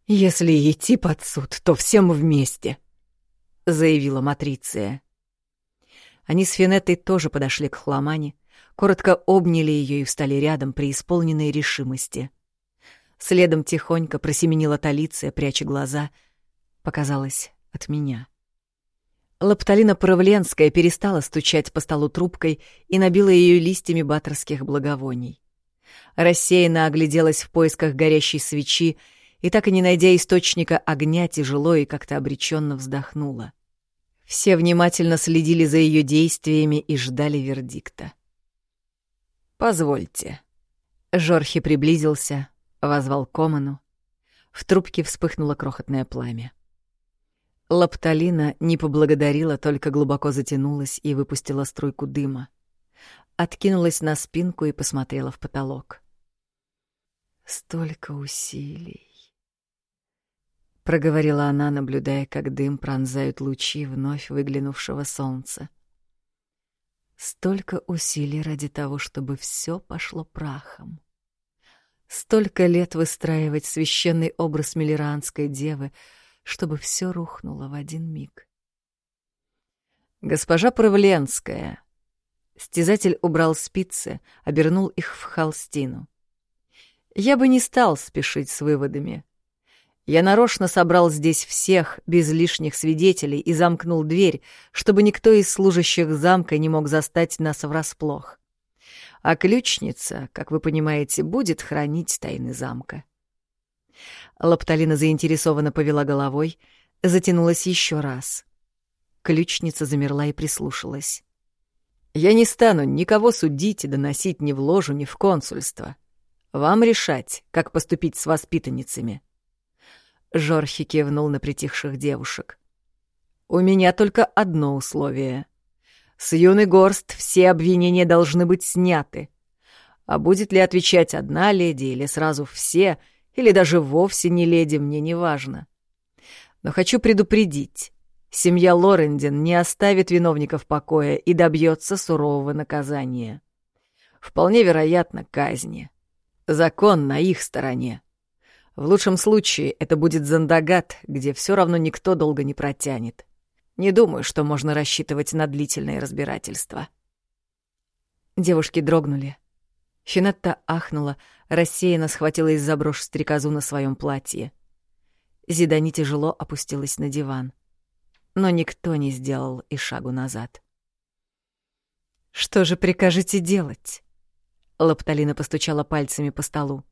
«Если идти под суд, то всем вместе», — заявила Матриция. Они с Финеттой тоже подошли к Хламане, коротко обняли ее и встали рядом при исполненной решимости. Следом тихонько просеменила Талиция, пряча глаза. Показалось, от меня. — Лапталина Правленская перестала стучать по столу трубкой и набила ее листьями баторских благовоний. Рассеянно огляделась в поисках горящей свечи и, так и не найдя источника огня, тяжело и как-то обреченно вздохнула. Все внимательно следили за ее действиями и ждали вердикта. «Позвольте». Жорхи приблизился, возвал Коману. В трубке вспыхнуло крохотное пламя. Лапталина не поблагодарила, только глубоко затянулась и выпустила струйку дыма. Откинулась на спинку и посмотрела в потолок. «Столько усилий!» Проговорила она, наблюдая, как дым пронзают лучи вновь выглянувшего солнца. Столько усилий ради того, чтобы все пошло прахом. Столько лет выстраивать священный образ милеранской девы — чтобы все рухнуло в один миг. Госпожа Правленская. Стязатель убрал спицы, обернул их в холстину. Я бы не стал спешить с выводами. Я нарочно собрал здесь всех, без лишних свидетелей, и замкнул дверь, чтобы никто из служащих замка не мог застать нас врасплох. А ключница, как вы понимаете, будет хранить тайны замка. Лапталина заинтересованно повела головой, затянулась еще раз. Ключница замерла и прислушалась. «Я не стану никого судить и доносить ни в ложу, ни в консульство. Вам решать, как поступить с воспитанницами». Жорхи кивнул на притихших девушек. «У меня только одно условие. С юный горст все обвинения должны быть сняты. А будет ли отвечать одна леди или сразу все — или даже вовсе не леди, мне не важно. Но хочу предупредить. Семья Лорендин не оставит виновников покоя и добьется сурового наказания. Вполне вероятно, казни. Закон на их стороне. В лучшем случае это будет Зандагат, где все равно никто долго не протянет. Не думаю, что можно рассчитывать на длительное разбирательство. Девушки дрогнули. Финетта ахнула, рассеянно схватилась за брошь стрекозу на своем платье. Зидани тяжело опустилась на диван. Но никто не сделал и шагу назад. «Что же прикажете делать?» Лапталина постучала пальцами по столу.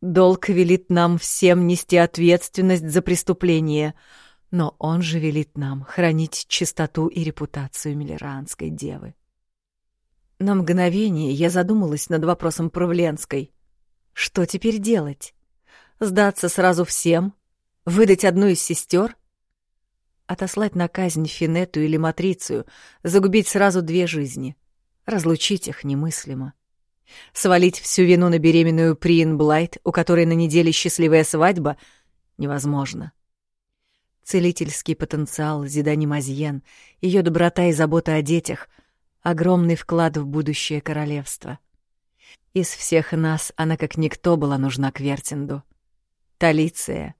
«Долг велит нам всем нести ответственность за преступление, но он же велит нам хранить чистоту и репутацию милеранской девы. На мгновение я задумалась над вопросом Правленской. Что теперь делать? Сдаться сразу всем? Выдать одну из сестер? Отослать на казнь Финету или Матрицию, загубить сразу две жизни. Разлучить их немыслимо. Свалить всю вину на беременную Приин Блайт, у которой на неделе счастливая свадьба, невозможно. Целительский потенциал Зидани Мазьен, ее доброта и забота о детях — огромный вклад в будущее королевство. Из всех нас она как никто была нужна Квертинду. Талиция,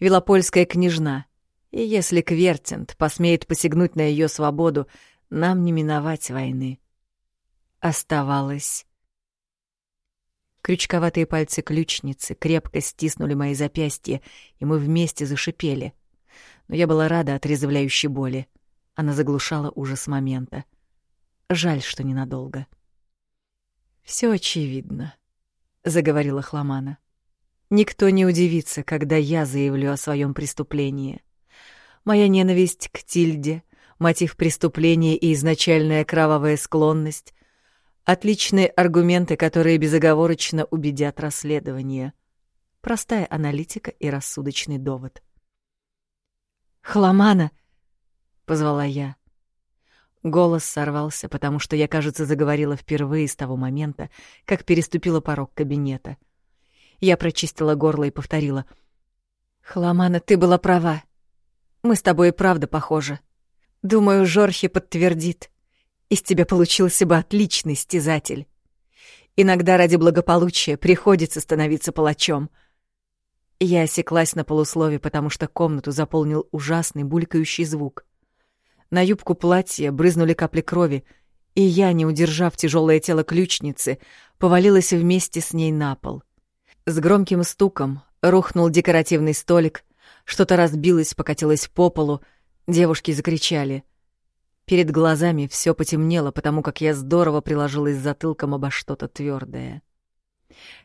Велопольская княжна. И если Квертинд посмеет посягнуть на ее свободу, нам не миновать войны. Оставалось... Крючковатые пальцы ключницы крепко стиснули мои запястья, и мы вместе зашипели. Но я была рада отрезвляющей боли. Она заглушала ужас момента. Жаль, что ненадолго. Все очевидно, заговорила Хламана. Никто не удивится, когда я заявлю о своем преступлении. Моя ненависть к Тильде, мотив преступления и изначальная кровавая склонность — отличные аргументы, которые безоговорочно убедят расследование. Простая аналитика и рассудочный довод. «Хламана!» — позвала я. Голос сорвался, потому что я, кажется, заговорила впервые с того момента, как переступила порог кабинета. Я прочистила горло и повторила. «Хламана, ты была права. Мы с тобой и правда похожи. Думаю, Жорхи подтвердит. Из тебя получился бы отличный стязатель. Иногда ради благополучия приходится становиться палачом». Я осеклась на полуслове, потому что комнату заполнил ужасный булькающий звук — на юбку платья брызнули капли крови, и я, не удержав тяжелое тело ключницы, повалилась вместе с ней на пол. С громким стуком рухнул декоративный столик, что-то разбилось, покатилось по полу, девушки закричали. Перед глазами все потемнело, потому как я здорово приложилась затылком обо что-то твердое.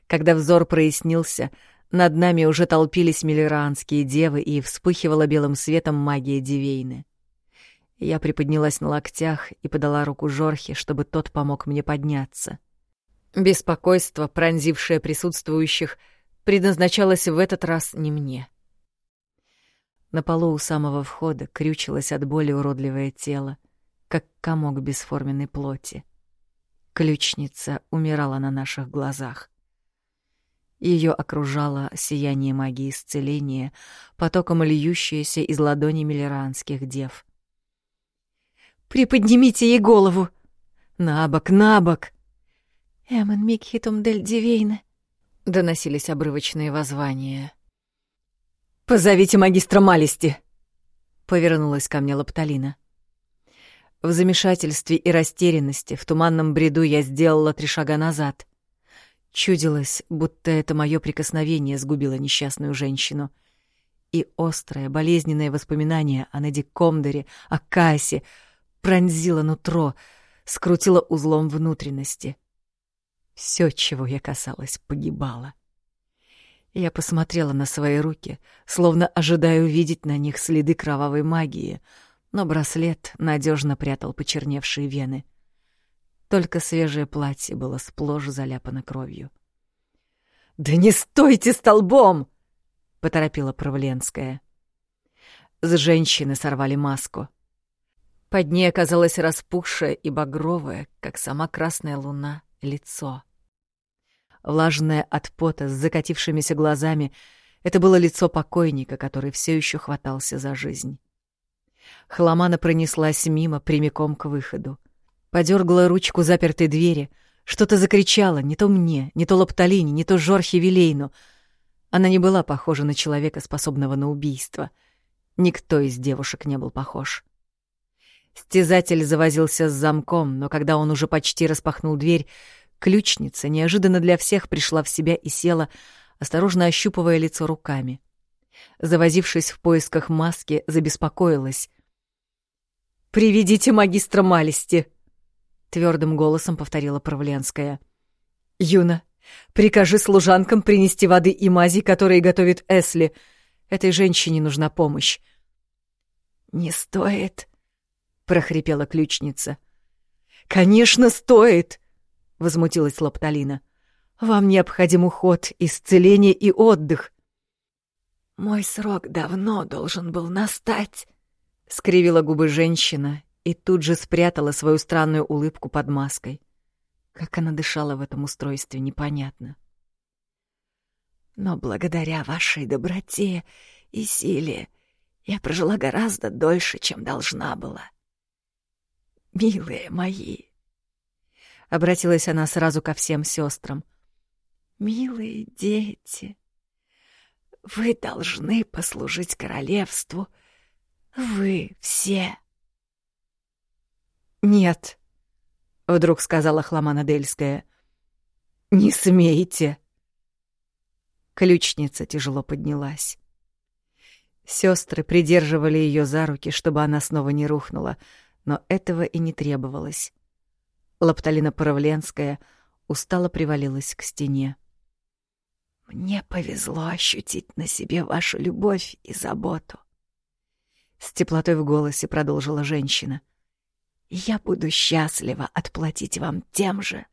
Когда взор прояснился, над нами уже толпились миллеранские девы, и вспыхивала белым светом магия Дивейны. Я приподнялась на локтях и подала руку Жорхе, чтобы тот помог мне подняться. Беспокойство, пронзившее присутствующих, предназначалось в этот раз не мне. На полу у самого входа крючилось от боли уродливое тело, как комок бесформенной плоти. Ключница умирала на наших глазах. Ее окружало сияние магии исцеления, потоком льющееся из ладони милеранских дев — Приподнимите ей голову. На бок, на бок. Эмон Микхитум дель Дивейна. Доносились обрывочные воззвания. «Позовите магистра Малисти!» — повернулась ко мне Лапталина. В замешательстве и растерянности, в туманном бреду я сделала три шага назад. Чудилось, будто это мое прикосновение сгубило несчастную женщину. И острое, болезненное воспоминание о Неди Комдере, о Кассе пронзило нутро, скрутило узлом внутренности. Все, чего я касалась, погибало. Я посмотрела на свои руки, словно ожидая увидеть на них следы кровавой магии, но браслет надежно прятал почерневшие вены. Только свежее платье было сплошь заляпано кровью. «Да не стойте столбом!» — поторопила Правленская. С женщины сорвали маску. Под ней оказалось распухшее и багровое, как сама красная луна, лицо. Влажное от пота с закатившимися глазами — это было лицо покойника, который все еще хватался за жизнь. Хламана пронеслась мимо прямиком к выходу подергала ручку запертой двери, что-то закричала, не то мне, не то Лапталине, не то Жорхе Вилейну. Она не была похожа на человека, способного на убийство. Никто из девушек не был похож. Стязатель завозился с замком, но когда он уже почти распахнул дверь, ключница неожиданно для всех пришла в себя и села, осторожно ощупывая лицо руками. Завозившись в поисках маски, забеспокоилась. «Приведите магистра Малисти!» — твердым голосом повторила Правленская. «Юна, прикажи служанкам принести воды и мази, которые готовит Эсли. Этой женщине нужна помощь». «Не стоит», — прохрипела ключница. «Конечно, стоит!» — возмутилась Лапталина. «Вам необходим уход, исцеление и отдых». «Мой срок давно должен был настать», — скривила губы женщина и тут же спрятала свою странную улыбку под маской. Как она дышала в этом устройстве, непонятно. Но благодаря вашей доброте и силе я прожила гораздо дольше, чем должна была. Милые мои, обратилась она сразу ко всем сестрам. Милые дети, вы должны послужить королевству. Вы все. «Нет», — вдруг сказала Хламана Дельская. «Не смейте». Ключница тяжело поднялась. Сестры придерживали ее за руки, чтобы она снова не рухнула, но этого и не требовалось. Лапталина Паровленская устало привалилась к стене. «Мне повезло ощутить на себе вашу любовь и заботу», — с теплотой в голосе продолжила женщина я буду счастлива отплатить вам тем же.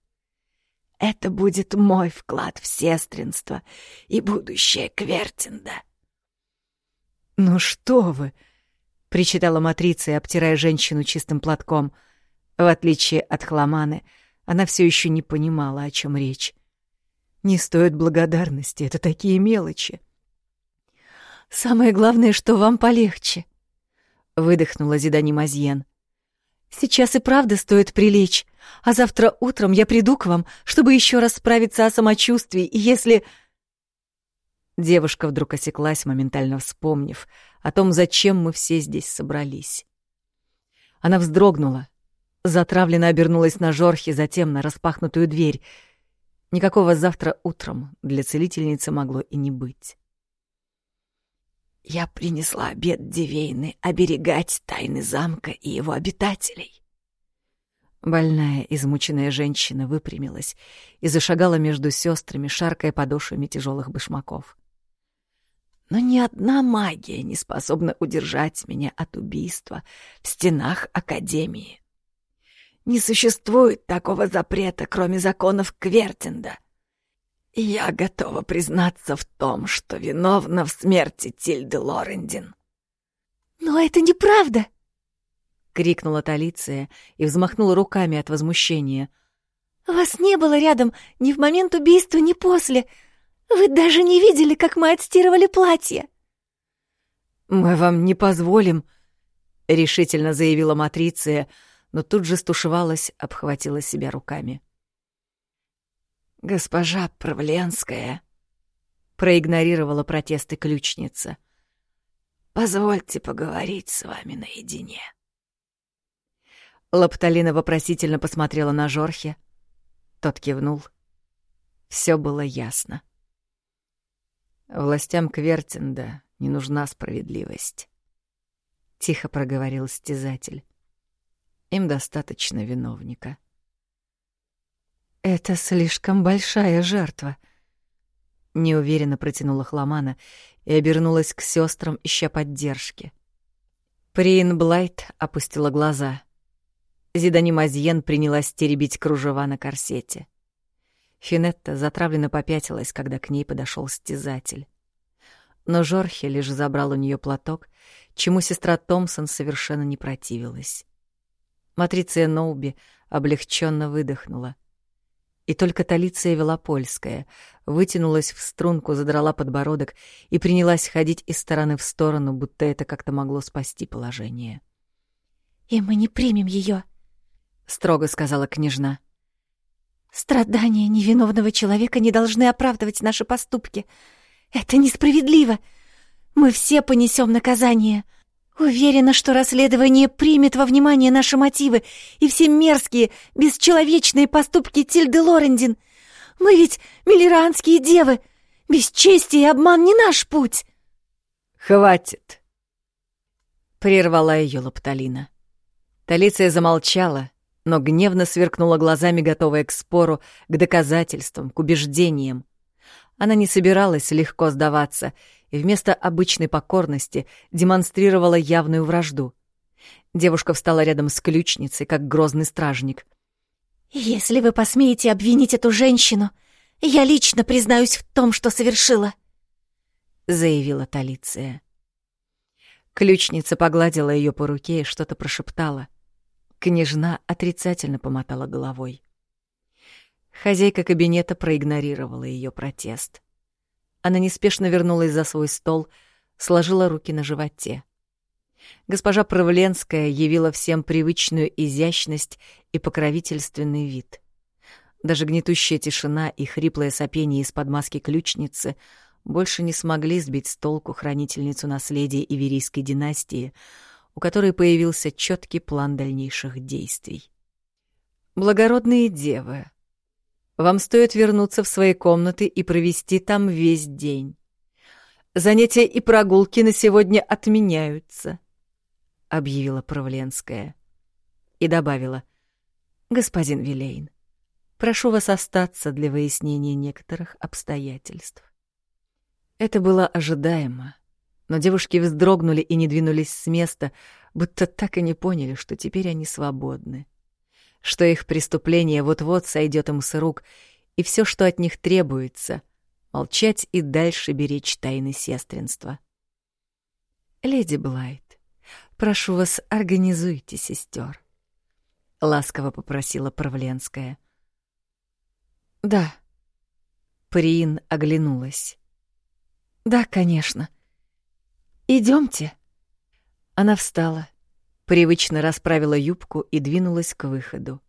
Это будет мой вклад в сестринство и будущее Квертинда. «Ну что вы!» — причитала Матрица, обтирая женщину чистым платком. В отличие от Хламаны, она все еще не понимала, о чем речь. «Не стоит благодарности, это такие мелочи». «Самое главное, что вам полегче», — выдохнула Зидани Мазьен. Сейчас и правда стоит прилечь, а завтра утром я приду к вам, чтобы еще раз справиться о самочувствии, и если...» Девушка вдруг осеклась, моментально вспомнив о том, зачем мы все здесь собрались. Она вздрогнула, затравленно обернулась на Жорхе, затем на распахнутую дверь. Никакого завтра утром для целительницы могло и не быть. Я принесла обед Дивейны оберегать тайны замка и его обитателей. Больная, измученная женщина выпрямилась и зашагала между сестрами, шаркая подошвами тяжелых башмаков. Но ни одна магия не способна удержать меня от убийства в стенах Академии. Не существует такого запрета, кроме законов Квертинда. Я готова признаться в том, что виновна в смерти Тильды Лорендин. «Но это неправда!» — крикнула Талиция и взмахнула руками от возмущения. «Вас не было рядом ни в момент убийства, ни после. Вы даже не видели, как мы отстирывали платье!» «Мы вам не позволим», — решительно заявила Матриция, но тут же стушевалась, обхватила себя руками. «Госпожа Правленская», — проигнорировала протесты ключница, — «позвольте поговорить с вами наедине». Лапталина вопросительно посмотрела на Жорхе. Тот кивнул. Все было ясно. Властям Квертинда не нужна справедливость. Тихо проговорил стязатель. Им достаточно виновника. Это слишком большая жертва. Неуверенно протянула Хламана и обернулась к сестрам, ища поддержки. Прин Блайт опустила глаза. Зидани Мазьен принялась теребить кружева на корсете. Финетта затравленно попятилась, когда к ней подошел стязатель. Но Жорхе лишь забрал у нее платок, чему сестра Томпсон совершенно не противилась. Матриция Ноуби облегченно выдохнула. И только Талиция Велопольская вытянулась в струнку, задрала подбородок и принялась ходить из стороны в сторону, будто это как-то могло спасти положение. «И мы не примем ее, строго сказала княжна. Страдания невиновного человека не должны оправдывать наши поступки. Это несправедливо. Мы все понесем наказание. Уверена, что расследование примет во внимание наши мотивы и все мерзкие, бесчеловечные поступки Тильды Лорендин. Мы ведь миллеранские девы. Бесчестие и обман не наш путь. Хватит. Прервала ее Лапталина. Талиция замолчала, но гневно сверкнула глазами, готовая к спору, к доказательствам, к убеждениям. Она не собиралась легко сдаваться и вместо обычной покорности демонстрировала явную вражду. Девушка встала рядом с ключницей, как грозный стражник. «Если вы посмеете обвинить эту женщину, я лично признаюсь в том, что совершила», — заявила Талиция. Ключница погладила ее по руке и что-то прошептала. Княжна отрицательно помотала головой. Хозяйка кабинета проигнорировала ее протест. Она неспешно вернулась за свой стол, сложила руки на животе. Госпожа Правленская явила всем привычную изящность и покровительственный вид. Даже гнетущая тишина и хриплое сопение из-под маски ключницы больше не смогли сбить с толку хранительницу наследия Иверийской династии — у которой появился четкий план дальнейших действий. «Благородные девы, вам стоит вернуться в свои комнаты и провести там весь день. Занятия и прогулки на сегодня отменяются», — объявила Правленская. И добавила, «Господин Вилейн, прошу вас остаться для выяснения некоторых обстоятельств». Это было ожидаемо но девушки вздрогнули и не двинулись с места, будто так и не поняли, что теперь они свободны. Что их преступление вот-вот сойдет им с рук, и все, что от них требуется — молчать и дальше беречь тайны сестринства. «Леди Блайт, прошу вас, организуйте сестер», — ласково попросила Правленская. «Да». Приин оглянулась. «Да, конечно. Идемте. Она встала, привычно расправила юбку и двинулась к выходу.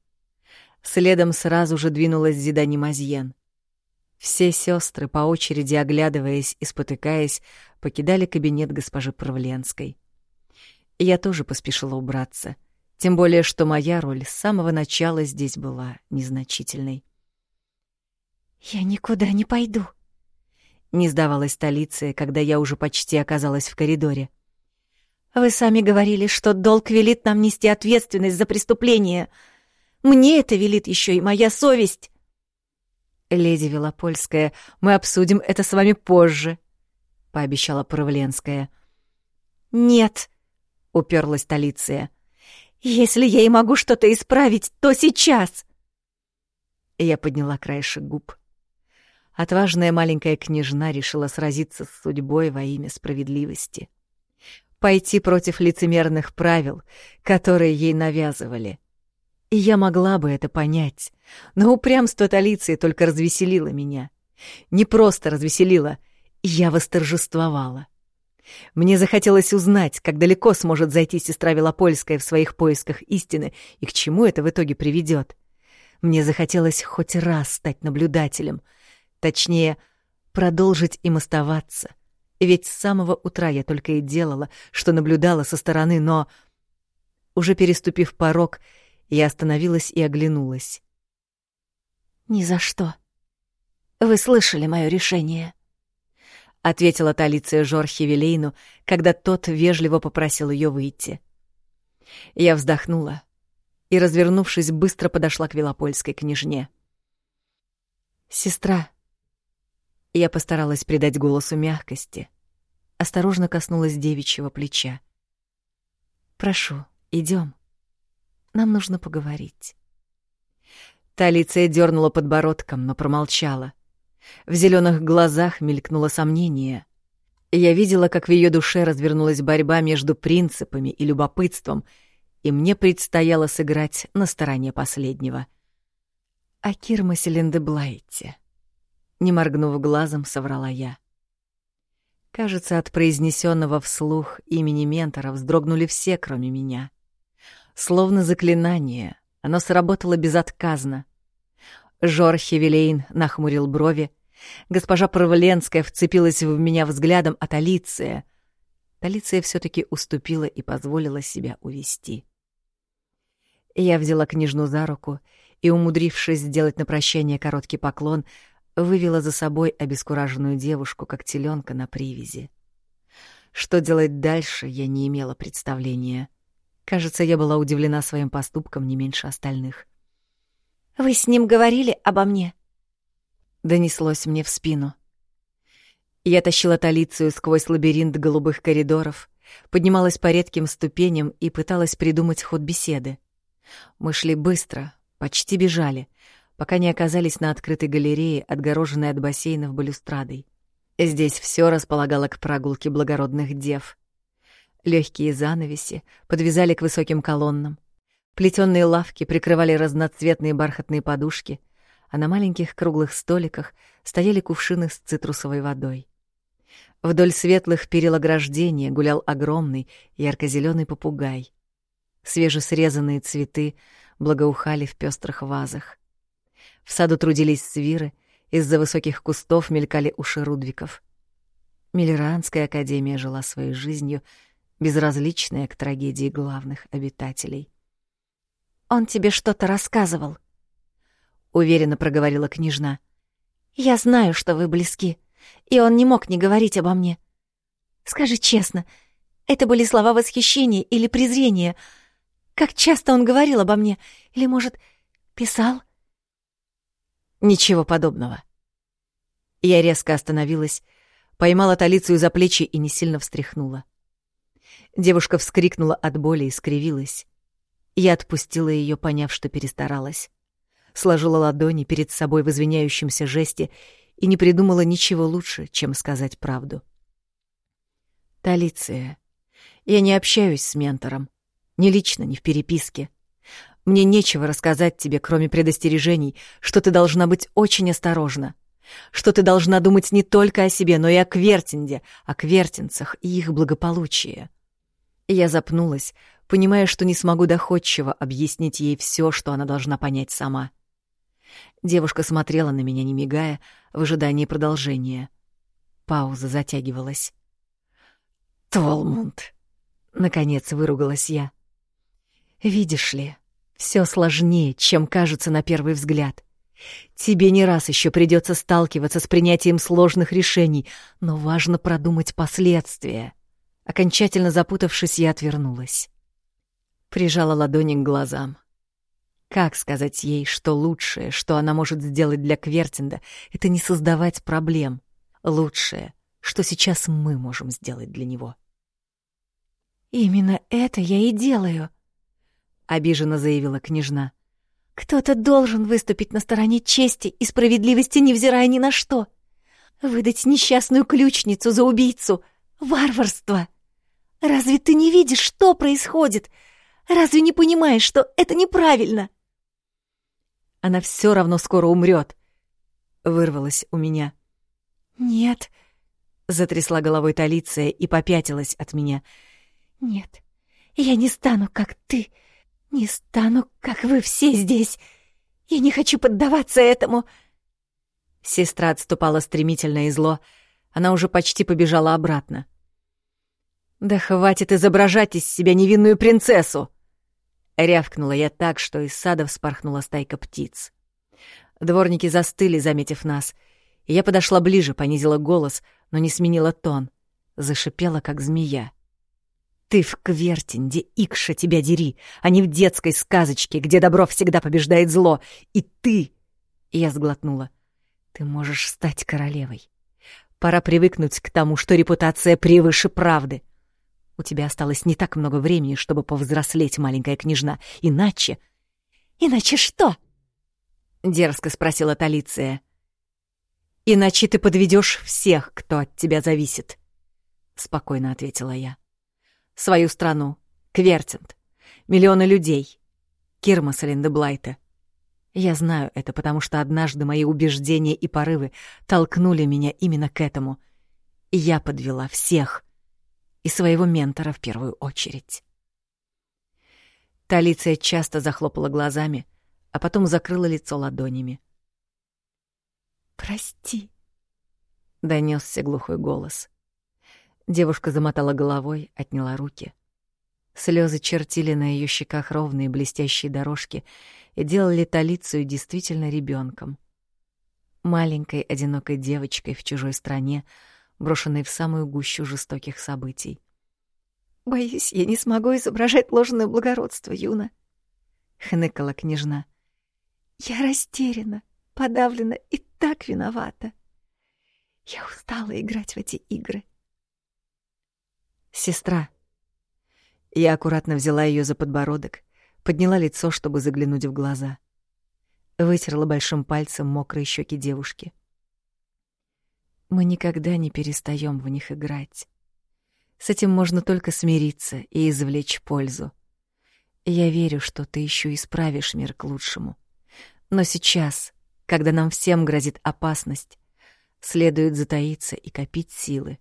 Следом сразу же двинулась Зидани Мазьен. Все сестры, по очереди оглядываясь и спотыкаясь, покидали кабинет госпожи Правленской. Я тоже поспешила убраться, тем более что моя роль с самого начала здесь была незначительной. «Я никуда не пойду», не сдавалась столица, когда я уже почти оказалась в коридоре. «Вы сами говорили, что долг велит нам нести ответственность за преступление. Мне это велит еще и моя совесть». «Леди Велопольская, мы обсудим это с вами позже», — пообещала Правленская. «Нет», — уперлась Талиция. «Если я и могу что-то исправить, то сейчас!» Я подняла краешек губ. Отважная маленькая княжна решила сразиться с судьбой во имя справедливости. Пойти против лицемерных правил, которые ей навязывали. И я могла бы это понять, но упрямство Талиции только развеселило меня. Не просто развеселило, я восторжествовала. Мне захотелось узнать, как далеко сможет зайти сестра Велопольская в своих поисках истины и к чему это в итоге приведет. Мне захотелось хоть раз стать наблюдателем — Точнее, продолжить им оставаться. Ведь с самого утра я только и делала, что наблюдала со стороны, но... Уже переступив порог, Я остановилась и оглянулась. «Ни за что. Вы слышали мое решение?» — ответила Талиция Жорхи Вилейну, когда тот вежливо попросил ее выйти. Я вздохнула и, развернувшись, быстро подошла к Велопольской княжне. «Сестра», я постаралась придать голосу мягкости, осторожно коснулась девичьего плеча. «Прошу, идем. Нам нужно поговорить». Талиция дернула подбородком, но промолчала. В зеленых глазах мелькнуло сомнение. Я видела, как в ее душе развернулась борьба между принципами и любопытством, и мне предстояло сыграть на стороне последнего. О Кирмасе Линдеблайте. Не моргнув глазом, соврала я. Кажется, от произнесенного вслух имени ментора вздрогнули все, кроме меня. Словно заклинание, оно сработало безотказно. Жор Хевелейн нахмурил брови. Госпожа Провленская вцепилась в меня взглядом от Алиция. Талиция все таки уступила и позволила себя увести. Я взяла княжну за руку и, умудрившись сделать на прощание короткий поклон, вывела за собой обескураженную девушку, как теленка на привязи. Что делать дальше, я не имела представления. Кажется, я была удивлена своим поступком не меньше остальных. «Вы с ним говорили обо мне?» Донеслось мне в спину. Я тащила Талицию сквозь лабиринт голубых коридоров, поднималась по редким ступеням и пыталась придумать ход беседы. Мы шли быстро, почти бежали, пока не оказались на открытой галерее, отгороженной от бассейнов балюстрадой. Здесь все располагало к прогулке благородных дев. Легкие занавеси подвязали к высоким колоннам. Плетённые лавки прикрывали разноцветные бархатные подушки, а на маленьких круглых столиках стояли кувшины с цитрусовой водой. Вдоль светлых перил ограждения гулял огромный ярко-зеленый попугай. Свежесрезанные цветы благоухали в пестрых вазах. В саду трудились свиры, из-за высоких кустов мелькали уши Рудвиков. Миллеранская академия жила своей жизнью, безразличная к трагедии главных обитателей. «Он тебе что-то рассказывал», — уверенно проговорила княжна. «Я знаю, что вы близки, и он не мог не говорить обо мне. Скажи честно, это были слова восхищения или презрения? Как часто он говорил обо мне? Или, может, писал?» Ничего подобного. Я резко остановилась, поймала Талицию за плечи и не сильно встряхнула. Девушка вскрикнула от боли и скривилась. Я отпустила ее, поняв, что перестаралась. Сложила ладони перед собой в извиняющемся жесте и не придумала ничего лучше, чем сказать правду. «Талиция, я не общаюсь с ментором. Ни лично, ни в переписке. Мне нечего рассказать тебе, кроме предостережений, что ты должна быть очень осторожна, что ты должна думать не только о себе, но и о Квертинде, о квертинцах и их благополучии. Я запнулась, понимая, что не смогу доходчиво объяснить ей все, что она должна понять сама. Девушка смотрела на меня, не мигая, в ожидании продолжения. Пауза затягивалась. «Толмунд!» — наконец выругалась я. «Видишь ли, все сложнее, чем кажется на первый взгляд. Тебе не раз еще придется сталкиваться с принятием сложных решений, но важно продумать последствия. Окончательно запутавшись, я отвернулась. Прижала ладони к глазам. Как сказать ей, что лучшее, что она может сделать для Квертинда, это не создавать проблем. Лучшее, что сейчас мы можем сделать для него. «Именно это я и делаю», обиженно заявила княжна. Кто-то должен выступить на стороне чести и справедливости, невзирая ни на что. Выдать несчастную ключницу за убийцу — варварство. Разве ты не видишь, что происходит? Разве не понимаешь, что это неправильно? Она все равно скоро умрет. Вырвалась у меня. Нет, затрясла головой Талиция и попятилась от меня. Нет, я не стану, как ты. «Не стану, как вы все здесь. Я не хочу поддаваться этому». Сестра отступала стремительно и зло. Она уже почти побежала обратно. «Да хватит изображать из себя невинную принцессу!» Рявкнула я так, что из сада вспорхнула стайка птиц. Дворники застыли, заметив нас, я подошла ближе, понизила голос, но не сменила тон. Зашипела, как змея. «Ты в Квертинде, Икша, тебя дери, а не в детской сказочке, где добро всегда побеждает зло. И ты...» Я сглотнула. «Ты можешь стать королевой. Пора привыкнуть к тому, что репутация превыше правды. У тебя осталось не так много времени, чтобы повзрослеть, маленькая княжна. Иначе... Иначе что? Дерзко спросила Талиция. Иначе ты подведешь всех, кто от тебя зависит. Спокойно ответила я. Свою страну, Квертинт, миллионы людей, Кирмаса Линдеблайта. Я знаю это, потому что однажды мои убеждения и порывы толкнули меня именно к этому. И я подвела всех, и своего ментора в первую очередь. Талиция часто захлопала глазами, а потом закрыла лицо ладонями. «Прости», — донесся глухой голос. Девушка замотала головой, отняла руки. Слезы чертили на ее щеках ровные блестящие дорожки и делали Талицию действительно ребенком. Маленькой одинокой девочкой в чужой стране — брошенный в самую гущу жестоких событий. «Боюсь, я не смогу изображать ложное благородство, Юна», — хныкала княжна. «Я растеряна, подавлена и так виновата. Я устала играть в эти игры». «Сестра». Я аккуратно взяла ее за подбородок, подняла лицо, чтобы заглянуть в глаза. Вытерла большим пальцем мокрые щеки девушки. Мы никогда не перестаем в них играть. С этим можно только смириться и извлечь пользу. Я верю, что ты еще исправишь мир к лучшему. Но сейчас, когда нам всем грозит опасность, следует затаиться и копить силы,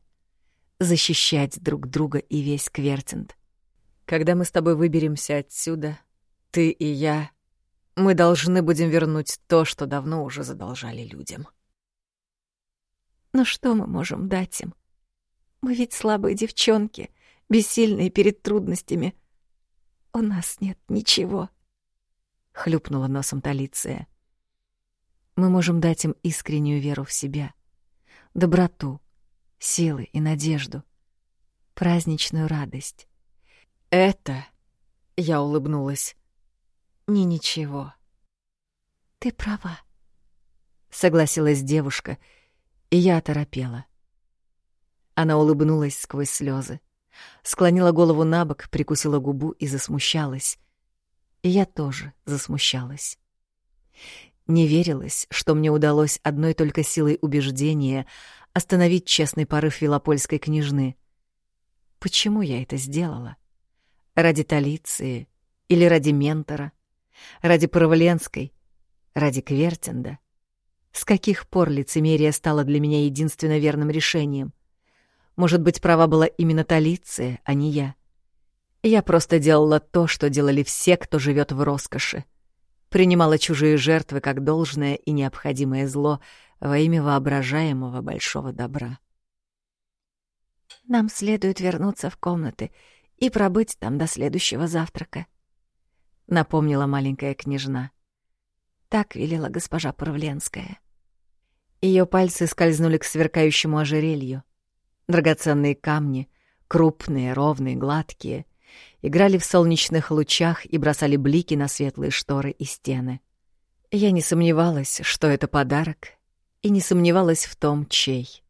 защищать друг друга и весь Квертинт. Когда мы с тобой выберемся отсюда, ты и я, мы должны будем вернуть то, что давно уже задолжали людям. Но что мы можем дать им? Мы ведь слабые девчонки, бессильные перед трудностями. У нас нет ничего. Хлюпнула носом Талиция. Мы можем дать им искреннюю веру в себя, доброту, силы и надежду, праздничную радость. Это, я улыбнулась, не ничего. Ты права, согласилась девушка — и я оторопела. Она улыбнулась сквозь слезы, склонила голову на бок, прикусила губу и засмущалась. И я тоже засмущалась. Не верилось, что мне удалось одной только силой убеждения остановить честный порыв Велопольской княжны. Почему я это сделала? Ради Талиции или ради ментора? Ради Паравленской? Ради Квертинда? С каких пор лицемерие стало для меня единственно верным решением? Может быть, права была именно Талиция, а не я. Я просто делала то, что делали все, кто живет в роскоши. Принимала чужие жертвы как должное и необходимое зло во имя воображаемого большого добра. «Нам следует вернуться в комнаты и пробыть там до следующего завтрака», — напомнила маленькая княжна. Так велела госпожа Правленская. Ее пальцы скользнули к сверкающему ожерелью. Драгоценные камни, крупные, ровные, гладкие, играли в солнечных лучах и бросали блики на светлые шторы и стены. Я не сомневалась, что это подарок, и не сомневалась в том, чей.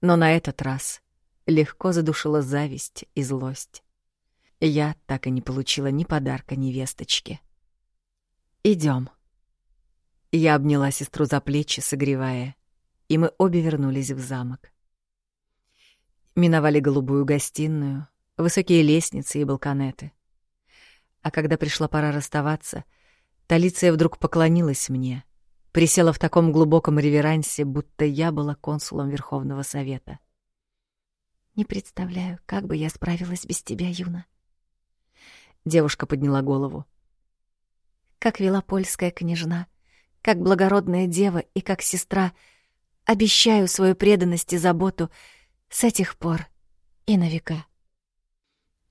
Но на этот раз легко задушила зависть и злость. Я так и не получила ни подарка, ни весточки. Идем. Я обняла сестру за плечи, согревая, и мы обе вернулись в замок. Миновали голубую гостиную, высокие лестницы и балконеты. А когда пришла пора расставаться, Талиция вдруг поклонилась мне, присела в таком глубоком реверансе, будто я была консулом Верховного Совета. «Не представляю, как бы я справилась без тебя, Юна». Девушка подняла голову. «Как велопольская княжна, как благородная дева и как сестра обещаю свою преданность и заботу с этих пор и на века.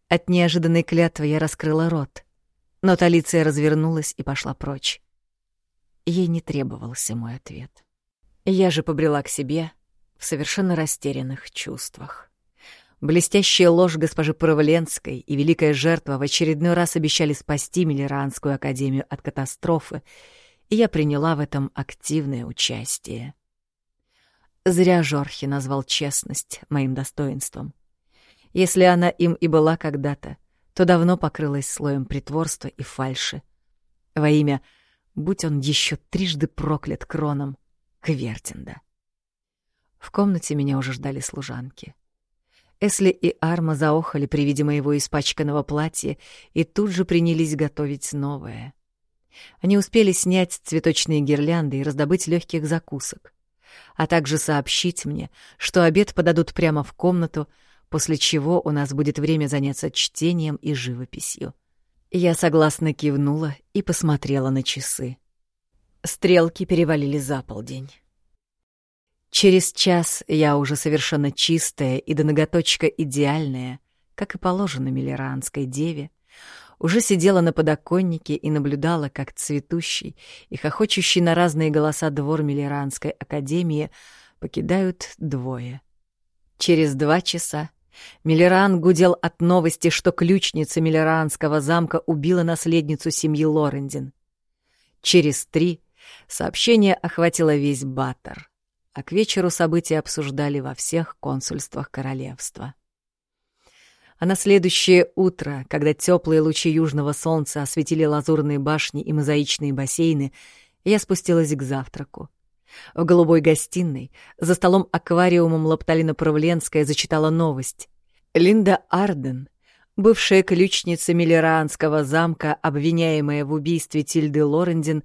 От неожиданной клятвы я раскрыла рот. Но Талиция развернулась и пошла прочь. Ей не требовался мой ответ. Я же побрела к себе в совершенно растерянных чувствах. Блестящая ложь госпожи Правленской и великая жертва в очередной раз обещали спасти Миллеранскую академию от катастрофы, и я приняла в этом активное участие. Зря Жорхи назвал честность моим достоинством. Если она им и была когда-то, то давно покрылась слоем притворства и фальши. Во имя «Будь он еще трижды проклят кроном» Квертинда. В комнате меня уже ждали служанки. Эсли и Арма заохали при виде моего испачканного платья и тут же принялись готовить новое. Они успели снять цветочные гирлянды и раздобыть легких закусок, а также сообщить мне, что обед подадут прямо в комнату, после чего у нас будет время заняться чтением и живописью. Я согласно кивнула и посмотрела на часы. Стрелки перевалили за полдень. Через час я уже совершенно чистая и до ноготочка идеальная, как и положено миллеранской деве, уже сидела на подоконнике и наблюдала, как цветущий и хохочущий на разные голоса двор Миллеранской академии покидают двое. Через два часа Миллеран гудел от новости, что ключница Миллеранского замка убила наследницу семьи Лорендин. Через три сообщение охватило весь Баттер а к вечеру события обсуждали во всех консульствах королевства. А на следующее утро, когда теплые лучи южного солнца осветили лазурные башни и мозаичные бассейны, я спустилась к завтраку. В голубой гостиной, за столом-аквариумом Лапталина Правленская зачитала новость. Линда Арден, бывшая ключница Миллеранского замка, обвиняемая в убийстве Тильды Лорендин,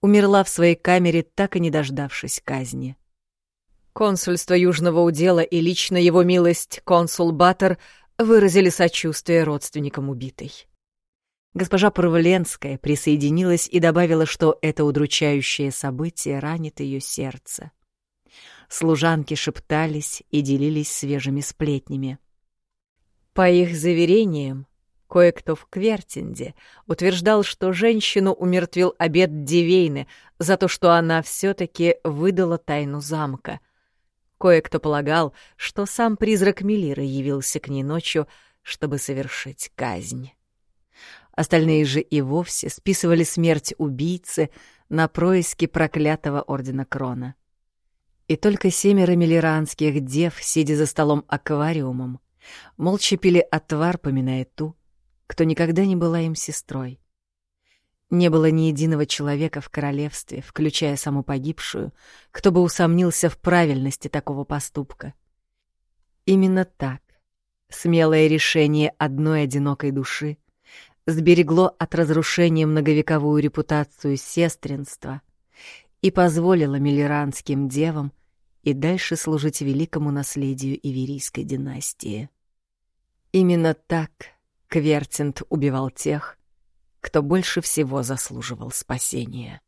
умерла в своей камере, так и не дождавшись казни. Консульство Южного удела и лично его милость консул Баттер выразили сочувствие родственникам убитой. Госпожа Провленская присоединилась и добавила, что это удручающее событие ранит ее сердце. Служанки шептались и делились свежими сплетнями. По их заверениям, кое-кто в Квертинде утверждал, что женщину умертвил обед Дивейны за то, что она все-таки выдала тайну замка — Кое-кто полагал, что сам призрак Мелиры явился к ней ночью, чтобы совершить казнь. Остальные же и вовсе списывали смерть убийцы на происки проклятого Ордена Крона. И только семеро милеранских дев, сидя за столом аквариумом, молча пили отвар, поминая ту, кто никогда не была им сестрой. Не было ни единого человека в королевстве, включая саму погибшую, кто бы усомнился в правильности такого поступка. Именно так смелое решение одной одинокой души сберегло от разрушения многовековую репутацию сестринства и позволило миллеранским девам и дальше служить великому наследию Иверийской династии. Именно так Квертинт убивал тех, кто больше всего заслуживал спасения.